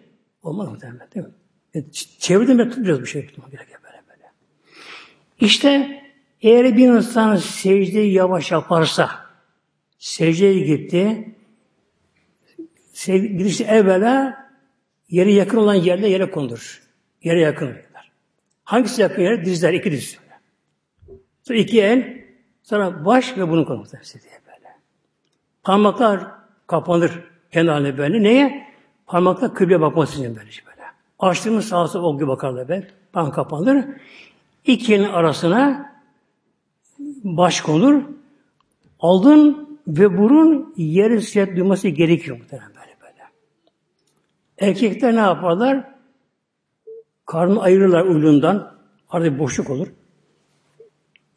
Olmaz mı değil mi? E, çevirdim ve şey tutmak gerekiyor böyle böyle. İşte eğer bir insan secdeyi yavaş yaparsa, secdeye gitti, gidişte evvela yere yakın olan yerde yere kondur. Yere yakın. Hangisi yakın yere? Dizler, iki diz. Sonra iki el, sonra baş ve bunun konulur. böyle. Parmaklar kapanır kendi böyle. Neye? Parmaklar kıbleye bakması için böyle. böyle. Açtığımız sağa sola o gibi bakarlar böyle. Parmak kapanır. İki elin arasına baş konur. Aldın ve burun yerin sıcak duyması gerekiyor muhtemelen böyle böyle. Erkekler ne yaparlar? Karnını ayırırlar uylundan. Arada bir boşluk olur.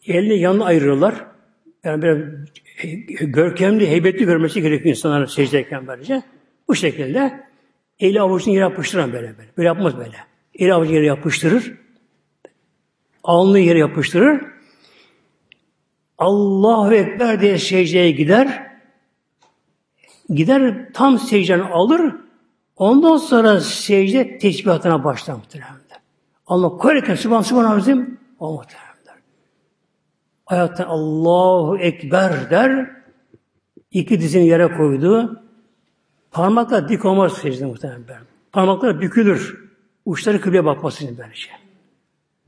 Elini yanına ayırırlar. Yani böyle görkemli, heybetli görmesi gerekiyor insanların secdeyken böylece. Bu şekilde eli avucunu yere yapıştıran böyle böyle. Böyle yapmaz böyle. Eli avucunu yere yapıştırır. Alnını yere yapıştırır. Allahu Ekber diye secdeye gider. Gider tam secdeni alır. Ondan sonra secde tesbihatına başlar muhtemelen. Allah koyarken Sübhan Sübhan Azim o muhtemelen. Ayakta Allahu Ekber der. iki dizini yere koydu. Parmaklar dik olmaz secde muhtemelen. Parmaklar bükülür. Uçları kıbleye bakmasın böylece.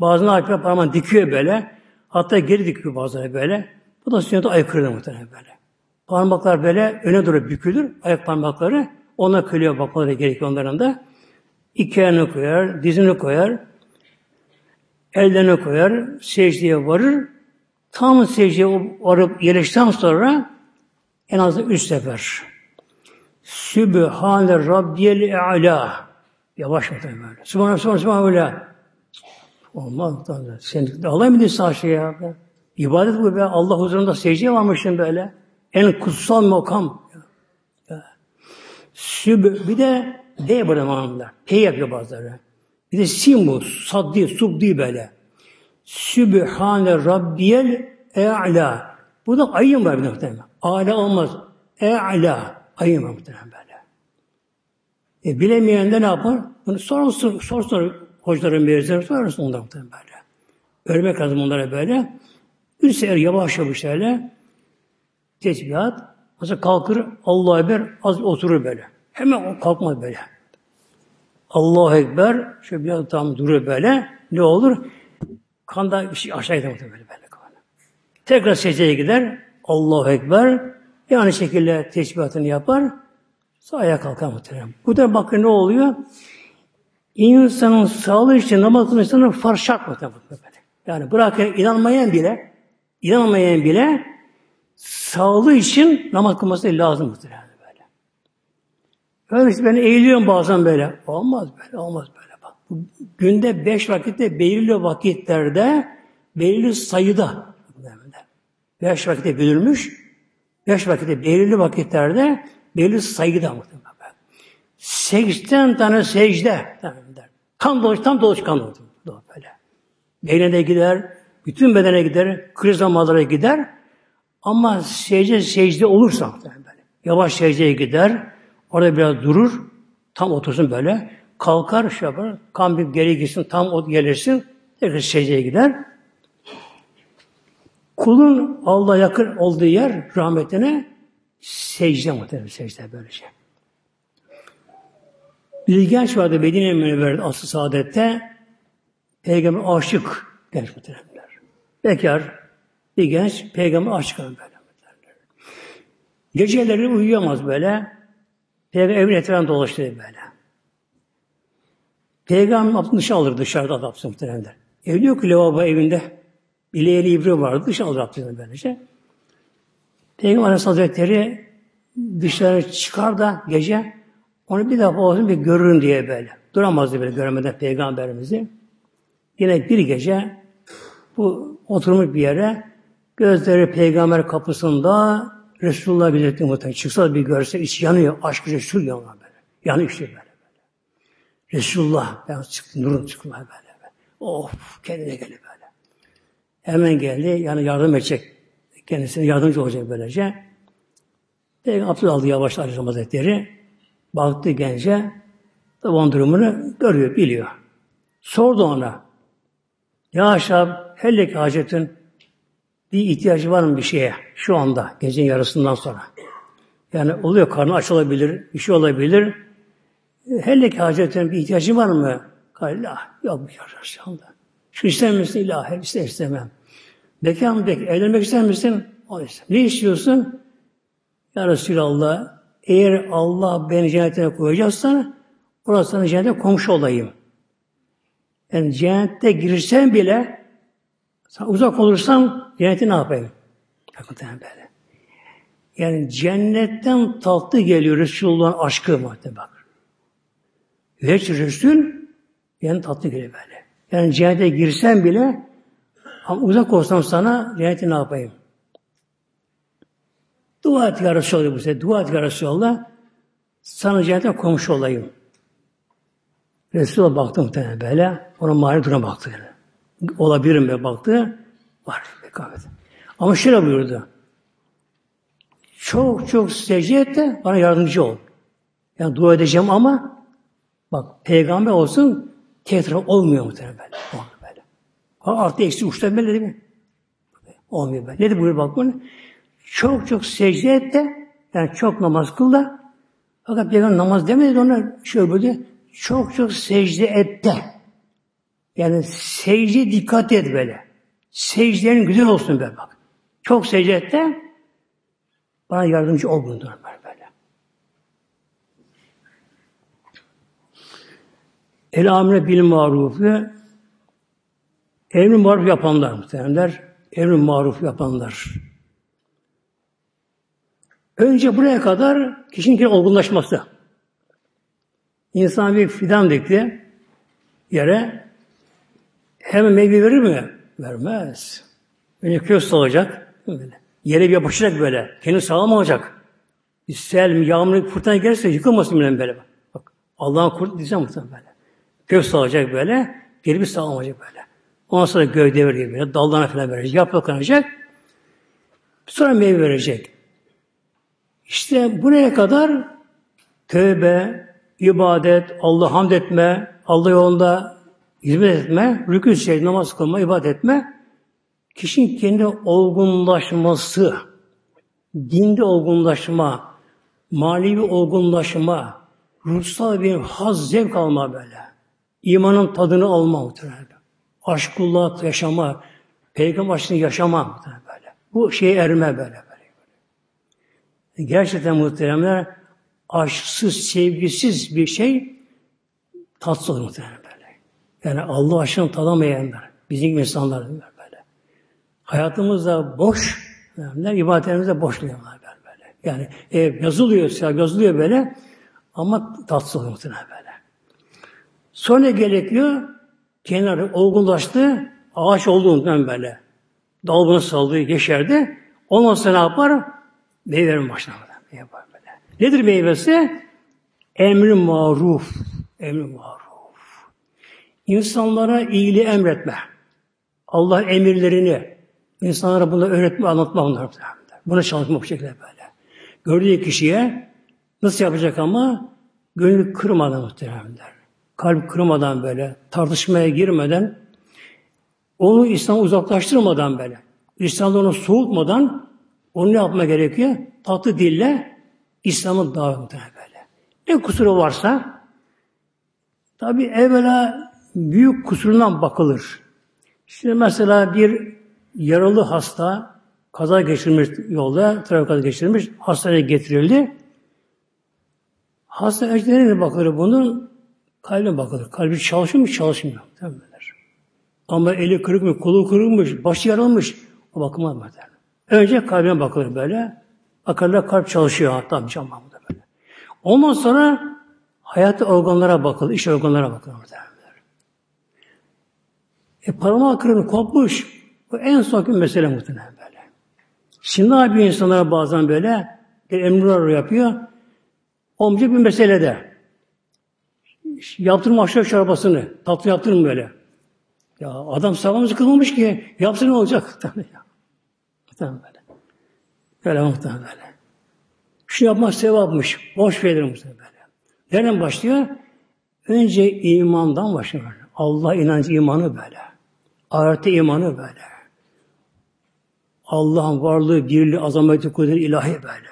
Bazıları ayaklar parmağını dikiyor böyle. Hatta geri dikiyor bazıları böyle. Bu da sünnete aykırı muhtemelen böyle. Parmaklar böyle öne doğru bükülür. Ayak parmakları. Ona kılıyor bakmaları gerekiyor onların da. İki ayağını koyar, dizini koyar, ellerini koyar, secdeye varır. Tam secdeye varıp yerleştikten sonra en az üç sefer. Sübhane Rabbiyel E'ala. Yavaş mı böyle? Sübhane, Sübhane, Sübhane Olmaz. Sen alay mı diyorsun şey ya? İbadet bu be. Allah huzurunda secdeye varmışsın böyle. En kutsal makam. Süb bir de D burada manada. P yapıyor bazıları. Bir de sin bu. Sad değil, sub değil böyle. Sübhane Rabbiyel E'la. Burada ayın var bir muhtemelen. Ala olmaz. E'la. Ayın var muhtemelen böyle. E, bilemeyen de ne yapar? Bunu sorsun, sorsun hocaların mezunları sorarsın ondan muhtemelen böyle. Örmek lazım onlara böyle. Üç sefer yavaş yavaş öyle tesbihat. Mesela kalkır, Allahu Ekber, az oturur böyle. Hemen kalkmaz böyle. Allahu Ekber, şöyle biraz tam durur böyle. Ne olur? Kanda aşağıya böyle böyle. böyle. Tekrar secdeye gider. Allahu Ekber. Yani şekilde tesbihatını yapar. Sonra ayağa kalkar muhtemelen. Bu da bakın ne oluyor? İnsanın sağlığı için namaz insanın farz şart muhtemelen. Yani bırakın inanmayan bile inanmayan bile sağlığı için namaz kılması lazım muhtemelen böyle. Öyle işte ben eğiliyorum bazen böyle. Olmaz böyle, olmaz böyle. Bak, günde beş vakitte belirli vakitlerde belirli sayıda Beş vakitte bölünmüş. Beş vakitte belirli vakitlerde belirli sayıda muhtemelen. 80 tane secde. Kan doluş, tam doluş kan oldu. Böyle. Beyne de gider, bütün bedene gider, kriz zamanlara gider. Ama secde secde olursa böyle. Yavaş secdeye gider, orada biraz durur, tam otursun böyle, kalkar, şey yapar, kan bir geri gitsin, tam o gelirsin, tekrar secdeye gider. Kulun Allah yakın olduğu yer rahmetine secde muhtemelen secde böylece. Bir genç vardı Medine Münevver'de asıl saadette peygamber aşık genç muhtemelenler. Bekar bir genç peygamber aşık böyle muhtemelenler. Geceleri uyuyamaz böyle. Peygamber evin etrafında dolaştı böyle. Peygamber abdest alır dışarıda adapsın muhtemelenler. Evli yok ki lavabo evinde. Bileğeli ibri vardı. Dışarı alır abdestini böylece. Peygamber Aleyhisselatü Hazretleri dışarı çıkar da gece onu bir defa olsun bir görürüm diye böyle. Duramazdı böyle görmeden peygamberimizi. Yine bir gece bu oturmuş bir yere gözleri peygamber kapısında Resulullah belirtti muhtemelen. Çıksa bir görse iç yanıyor. Aşk gücü şu yanıyor böyle. Yanıyor işte böyle. böyle. Resulullah ben çıktı, nurun çıktı böyle. Of kendine böyle. Hemen geldi. Yani yardım edecek. Kendisine yardımcı olacak böylece. Peygamber abdest aldı yavaş Aleyhisselam Hazretleri. Baktı gence. Tabi onun durumunu görüyor, biliyor. Sordu ona. Ya Aşab, Hele ki hacetin bir ihtiyacı var mı bir şeye şu anda gecenin yarısından sonra? Yani oluyor karnı aç olabilir, bir şey olabilir. Hele ki bir ihtiyacı var mı? La, yok bir Resulallah. Şu ister misin? İlahi, ister istemem. Bekar mı bekar? Evlenmek ister misin? O ister. Ne istiyorsun? Ya Resulallah, eğer Allah beni cennetine koyacaksa, orası sana cennete komşu olayım. Yani cennette girsem bile, uzak olursam cenneti ne yapayım? Bakın böyle. Yani cennetten tatlı geliyor Resulullah'ın aşkı bak. Hiç Resul yani tatlı geliyor böyle. Yani cennete girsem bile uzak olsam sana cenneti ne yapayım? Dua et ya Resulallah bu sefer. Dua et ya Resulallah. Sana cennete komşu olayım. Resulullah baktı muhtemelen böyle. Ona mani duruma baktı. Yani. Olabilir mi baktı. Var. Bekamet. Ama şöyle buyurdu. Çok çok secde et de bana yardımcı ol. Yani dua edeceğim ama bak peygamber olsun tekrar olmuyor muhtemelen böyle. Olmuyor böyle. Artı eksi uçta böyle değil mi? Olmuyor böyle. Nedir buyur bak bunu? Çok çok secde et de yani çok namaz kıl da fakat peygamber namaz demedi ona şöyle böyle çok çok secde et de yani secde dikkat et böyle. Secdenin güzel olsun böyle bak. Çok secde et de bana yardımcı ol bunu böyle. El amre bil marufu emri maruf yapanlar muhtemelenler. Emri maruf yapanlar. Önce buraya kadar kişinin olgunlaşması. İnsan bir fidan dikti yere hemen meyve verir mi? Vermez. Önce köz olacak. Böyle. Yere bir yapışacak böyle. Kendi sağlam olacak. Bir sel, yağmur, fırtına gelirse yıkılmasın bile böyle. Bak Allah'ın kurt diyeceğim muhtemelen böyle. Kök salacak böyle, geri bir sağlam olacak böyle. Ondan sonra gövde verecek böyle, dallarına falan verecek, yaprak kanacak. Sonra meyve verecek. İşte buraya kadar tövbe, ibadet, Allah hamd etme, Allah yolunda hizmet etme, rükû secde, namaz kılma, ibadet etme, kişinin kendi olgunlaşması, dinde olgunlaşma, manevi olgunlaşma, ruhsal bir haz, zevk alma böyle. İmanın tadını alma muhtemelen. Aşkullah yaşama, peygamber aşkını yaşama muhtemelen böyle. Bu şey erme böyle. böyle. Gerçekten muhteremler aşksız, sevgisiz bir şey tatsız olur muhtemelen böyle. Yani Allah aşkını tadamayanlar, bizim gibi insanlar böyle. Hayatımızda boş, yani ibadetlerimizde boş diyorlar böyle. Yani e, yazılıyor, yazılıyor böyle ama tatsız olur muhtemelen böyle. Sonra gerekiyor, kenarı olgunlaştı, ağaç olduğundan böyle. Dalgını saldı, yeşerdi. Ondan sonra ne yapar? Meyve başlar. Yapar. Nedir meyvesi? Emri maruf. Emri maruf. İnsanlara iyiliği emretme. Allah emirlerini, insanlara bunu öğretme, anlatma bunlar. Buna çalışmak bu şekilde böyle. Gördüğü kişiye nasıl yapacak ama gönlü kırmadan muhteremler kalp kırmadan böyle, tartışmaya girmeden, onu İslam uzaklaştırmadan böyle, İslam'dan onu soğutmadan, onu ne yapma gerekiyor? Tatlı dille İslam'ı davet böyle. Ne kusuru varsa, tabi evvela büyük kusurundan bakılır. Şimdi mesela bir yaralı hasta, kaza geçirmiş yolda, trafik kaza geçirmiş, hastaneye getirildi. Hasta önce bakılır bunun? Kalbine bakılır. Kalbi çalışıyor mu? Çalışmıyor. Tabii Ama eli kırıkmış, kolu kırılmış, başı yarılmış. O bakıma bakılır. Önce kalbine bakılır böyle. Bakarlar kalp çalışıyor hatta camamda böyle. Ondan sonra hayatı organlara bakılır, iş organlara bakılır. E parmağı kırılmış, kopmuş. Bu en son mesele muhtemelen böyle. Şimdi yapıyor insanlara bazen böyle? Emrler yapıyor. Olmayacak bir meselede yaptırma aşağı çorbasını. Tatlı yaptırın böyle. Ya adam sağlamızı kılmamış ki. Yapsın ne olacak? Muhtemelen böyle. Böyle muhtemelen böyle. Şu yapmak sevapmış. Boş verir muhtemelen böyle. Nereden başlıyor? Önce imandan başlıyor. Allah inancı imanı böyle. ahirete imanı böyle. Allah'ın varlığı, birliği, azameti, kudreti ilahi böyle.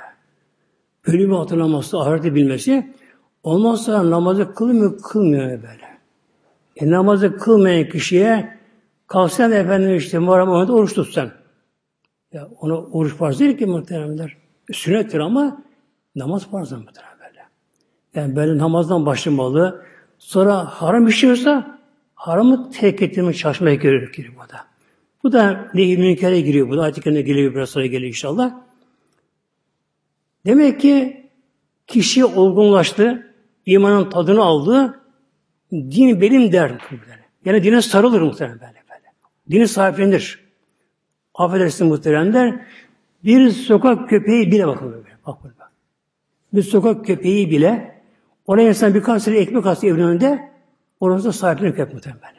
Ölümü hatırlaması, ahireti bilmesi. Olmazsa namazı kılmıyor, kılmıyor böyle. E, namazı kılmayan kişiye kalksan efendim işte Muharrem ayında oruç tutsan. Ya ona oruç farz değil ki muhteremler. Sünnettir ama namaz farz muhterem böyle. Yani böyle namazdan başlamalı. Sonra haram işiyorsa haramı terk ettiğimi şaşmaya gerekir bu da. Bu da nehi münkere giriyor. Bu da ayet geliyor biraz sonra geliyor inşallah. Demek ki kişi olgunlaştı, imanın tadını aldı, din benim der. Yani dine sarılır muhtemelen böyle. böyle. Dini sahiplenir. Affedersin muhteremler. Bir sokak köpeği bile bakın böyle. Bak böyle. Bir sokak köpeği bile oraya insan birkaç lira ekmek atsa evin önünde orası sahiplenir köpek muhtemelen.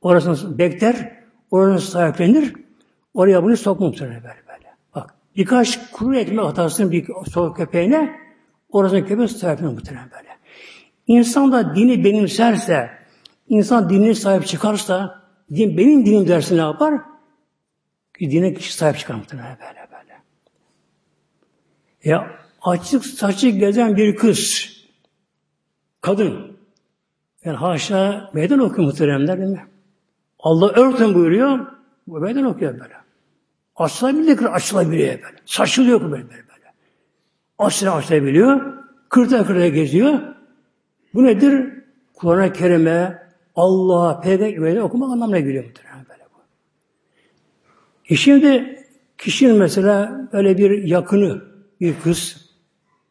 Orasını bekler, orasını sahiplenir, oraya bunu sokma muhtemelen böyle böyle. Bak birkaç kuru ekmek atarsın bir sokak köpeğine orasını köpeği sahiplenir muhtemelen böyle. İnsan da dini benimserse, insan dinine sahip çıkarsa, din benim dinim dersi ne yapar? Dine kişi sahip çıkar muhtemelen böyle böyle. Ya açık saçı gezen bir kız, kadın, yani haşa meydan okuyor muhteremler değil mi? Allah örtün buyuruyor, bu meydan okuyor böyle. Açılabiliyor, açılabiliyor böyle. Saçılıyor böyle böyle. böyle. Açılan açılabiliyor, kırta kırta geziyor. Bu nedir? Kur'an-ı Kerim'e, Allah'a, Peygamber'e okumak anlamına geliyor muhtemelen böyle bu. E şimdi kişinin mesela böyle bir yakını, bir kız,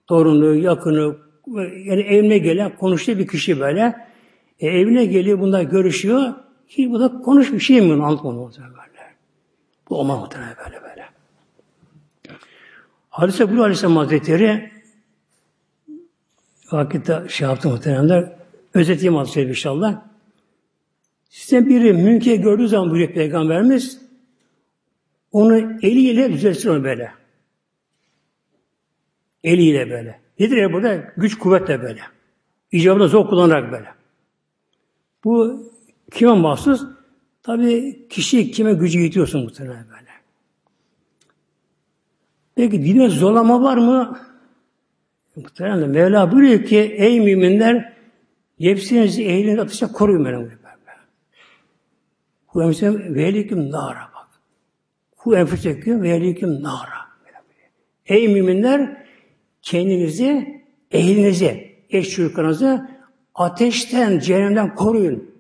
torunu, yakını, yani evine gelen, konuştuğu bir kişi böyle, e, evine geliyor, bunlar görüşüyor, ki bu da konuş bir şey mi anlatmadı böyle. Bu olmaz muhtemelen böyle böyle. Hadise Bulu Aleyhisselam Hazretleri vakitte şey yaptı muhteremler. Özeteyim hadise inşallah. Sizden biri münker gördüğü zaman buyuruyor Peygamberimiz onu eliyle düzelsin onu böyle. Eliyle böyle. Nedir ya burada? Güç kuvvetle böyle. İcabında zor kullanarak böyle. Bu kime mahsus? Tabi kişi kime gücü yetiyorsun muhtemelen böyle. Peki dine zorlama var mı? Muhtemelen Mevla buyuruyor ki ey müminler nefsinizi ehlinizi atışa koruyun beni. Hu enfüseküm ve ehlikum nara bak. Hu enfüseküm ve ehlikum nara. Ey müminler kendinizi, ehlinizi, eş çocuklarınızı ateşten, cehennemden koruyun.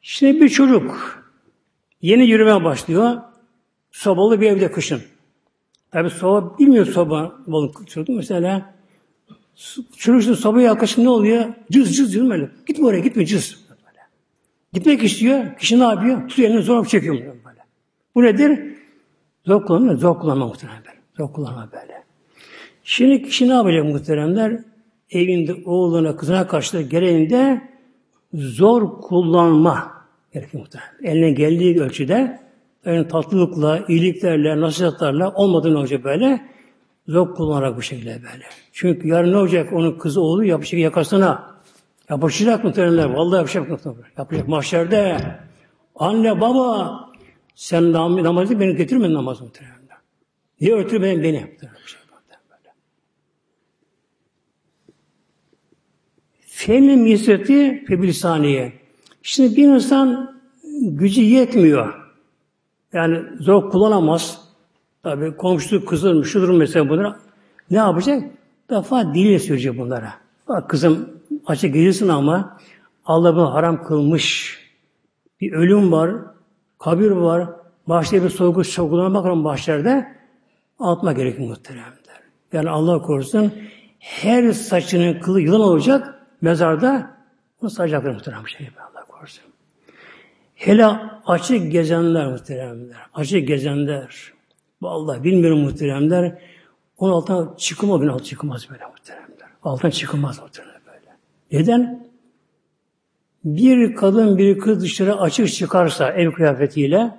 Şimdi bir çocuk yeni yürümeye başlıyor. Sobalı bir evde kışın. Tabi soba bilmiyor soba balık çocuk mesela. Çocuk sobaya yaklaşık ne oluyor? Cız cız cız böyle. Gitme oraya gitme cız. Böyle. Gitmek istiyor. Kişi ne yapıyor? Tutuyor elini zor çekiyor böyle. Bu nedir? Zor kullanma, zor kullanma muhtemelen böyle. Zor kullanma böyle. Şimdi kişi ne yapacak muhteremler? Evinde oğluna, kızına karşı gereğinde zor kullanma gerekiyor muhtemelen. Eline geldiği ölçüde yani tatlılıkla, iyiliklerle, nasihatlerle olmadığını olacak böyle zor kullanarak bu şekilde böyle. Çünkü yarın ne olacak? Onun kızı oğlu yapacak yakasına. Yapışacak muhtemelenler. Vallahi yapacak muhtemelen. Yapacak mahşerde. Anne baba sen nam namazı beni getirme namazı muhtemelen. Niye ötürü beni? Fe'nin misreti febilisaniye. Şimdi bir insan gücü yetmiyor. Yani zor kullanamaz. Tabi komşu kızılmış, şudur mesela bunlar. Ne yapacak? Defa diliyle söyleyecek bunlara. Bak kızım açık gelirsin ama Allah bunu haram kılmış. Bir ölüm var, kabir var, başta bir soğuk sorgulama bakalım başlarda atma gerekir muhteremler. Yani Allah korusun her saçının kılı yılan olacak mezarda bunu sayacaklar muhterem şey Allah korusun. Hele açık gezenler muhteremler. Açık gezenler. Vallahi bilmiyorum muhteremler. Onun altına çıkılmaz, gün altına çıkılmaz böyle muhteremler. Altına çıkılmaz muhteremler böyle. Neden? Bir kadın bir kız dışarı açık çıkarsa ev kıyafetiyle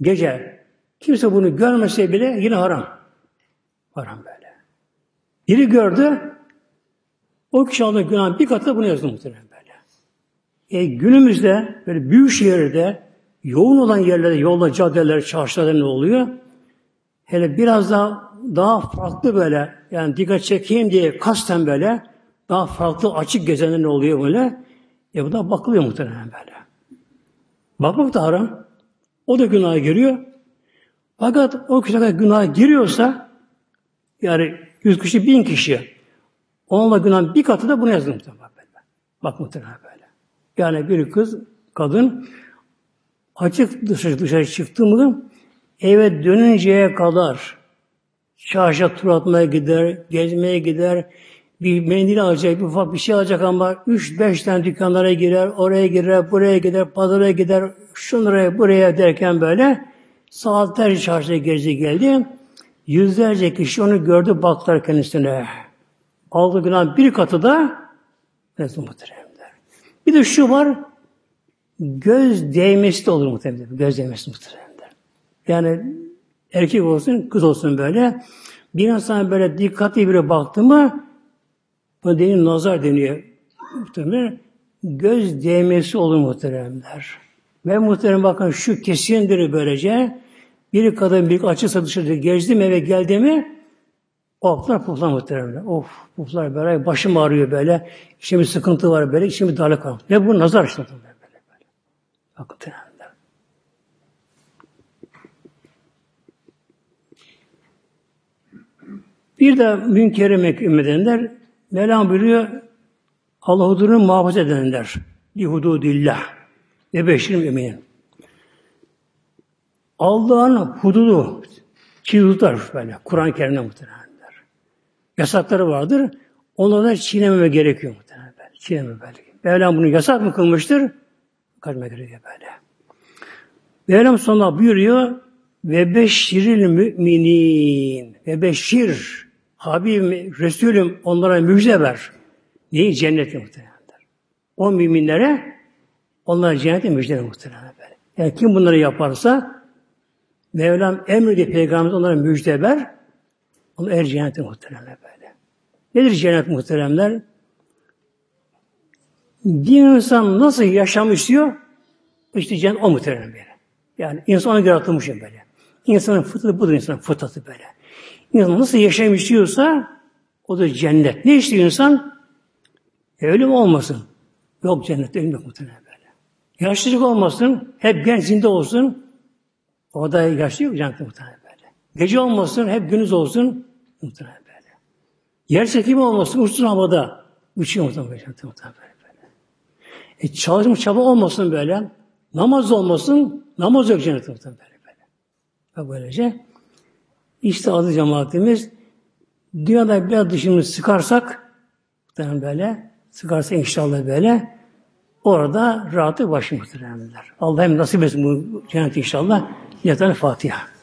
gece kimse bunu görmese bile yine haram. Haram böyle. Biri gördü o kişi aldığı günah bir katı bunu yazdı böyle. E, günümüzde böyle büyük şehirde yoğun olan yerlerde, yolda, caddeler, çarşılarda ne oluyor? Hele biraz daha daha farklı böyle yani dikkat çekeyim diye kasten böyle daha farklı açık gezenler ne oluyor böyle? E bu da bakılıyor muhtemelen böyle. Bakmak da haram. O da günaha giriyor. Fakat o kişi günah giriyorsa yani yüz kişi, bin kişi onunla günah bir katı da bunu yazılır muhtemelen. Bak muhtemelen. Yani bir kız, kadın açık dışarı, dışarı çıktı mı eve dönünceye kadar çarşıya tur atmaya gider, gezmeye gider, bir mendil alacak, bir ufak bir şey alacak ama üç beş tane dükkanlara girer, oraya girer, buraya gider, pazara gider, şunlara buraya derken böyle saatlerce çarşıya gezi geldi. Yüzlerce kişi onu gördü, baktılar kendisine. Aldı günah bir katı da Resul muhteremler. Bir de şu var, göz değmesi de olur muhtemelen. Göz değmesi muhteremler. Yani erkek olsun, kız olsun böyle. Bir insan böyle dikkatli biri baktı mı, bu deniyor, nazar deniyor. Muhtemelen göz değmesi olur muhteremler. Ve muhterem bakın şu kesindir böylece. Bir kadın bir açıksa dışarıda gezdi mi eve geldi mi Oflar puflar muhteremler. Of puflar böyle başım ağrıyor böyle. İçim sıkıntı var böyle. İçim bir darlık var. Ne bu? Nazar işte böyle böyle. Bakın. Bir de münkeri mekrim edenler Mevlam buyuruyor Allah hudurunu muhafaza edenler. Li hududillah. Ve beşir müminin. Allah'ın hududu çizgiler böyle. Kur'an-ı Kerim'de muhtemelenler. Yasakları vardır. Onları çiğnememe gerekiyor muhtemelen. Çiğnememe böyle. Mevlam bunu yasak mı kılmıştır? Kaçma gerekiyor böyle. Mevlam sonra buyuruyor ve beşiril müminin ve beşir Habibim, Resulüm onlara müjde ver. Neyi? Cenneti muhtemelen. O müminlere onlara cenneti müjde ver muhtemelen. Yani kim bunları yaparsa Mevlam emrediği peygamberimiz onlara müjde ver. Onu er cenneti muhteremler böyle. Nedir cennet muhteremler? Bir insan nasıl yaşam istiyor? İşte cennet o muhterem böyle. Yani insana göre atılmış böyle. İnsanın fıtratı budur insanın fıtratı böyle. İnsan nasıl yaşam istiyorsa o da cennet. Ne istiyor insan? E, ölüm olmasın. Yok cennet, ölüm yok muhtemelen böyle. Yaşlılık olmasın, hep genç zinde olsun. O da yaşlı yok cennet muhtemelen. Gece olmasın, hep gündüz olsun. Muhtemelen böyle. Yer çekimi olmasın, uçsun havada. Uçuyor muhtemelen böyle. E çalışma çaba olmasın böyle. Namaz olmasın, namaz yok cennet muhtemelen böyle. böyle. Ve böylece işte adı cemaatimiz dünyada biraz dışımızı sıkarsak muhtemelen böyle sıkarsa inşallah böyle orada rahatı başı muhteremler. Allah hem nasip etsin bu cennet inşallah. Yeter Fatiha.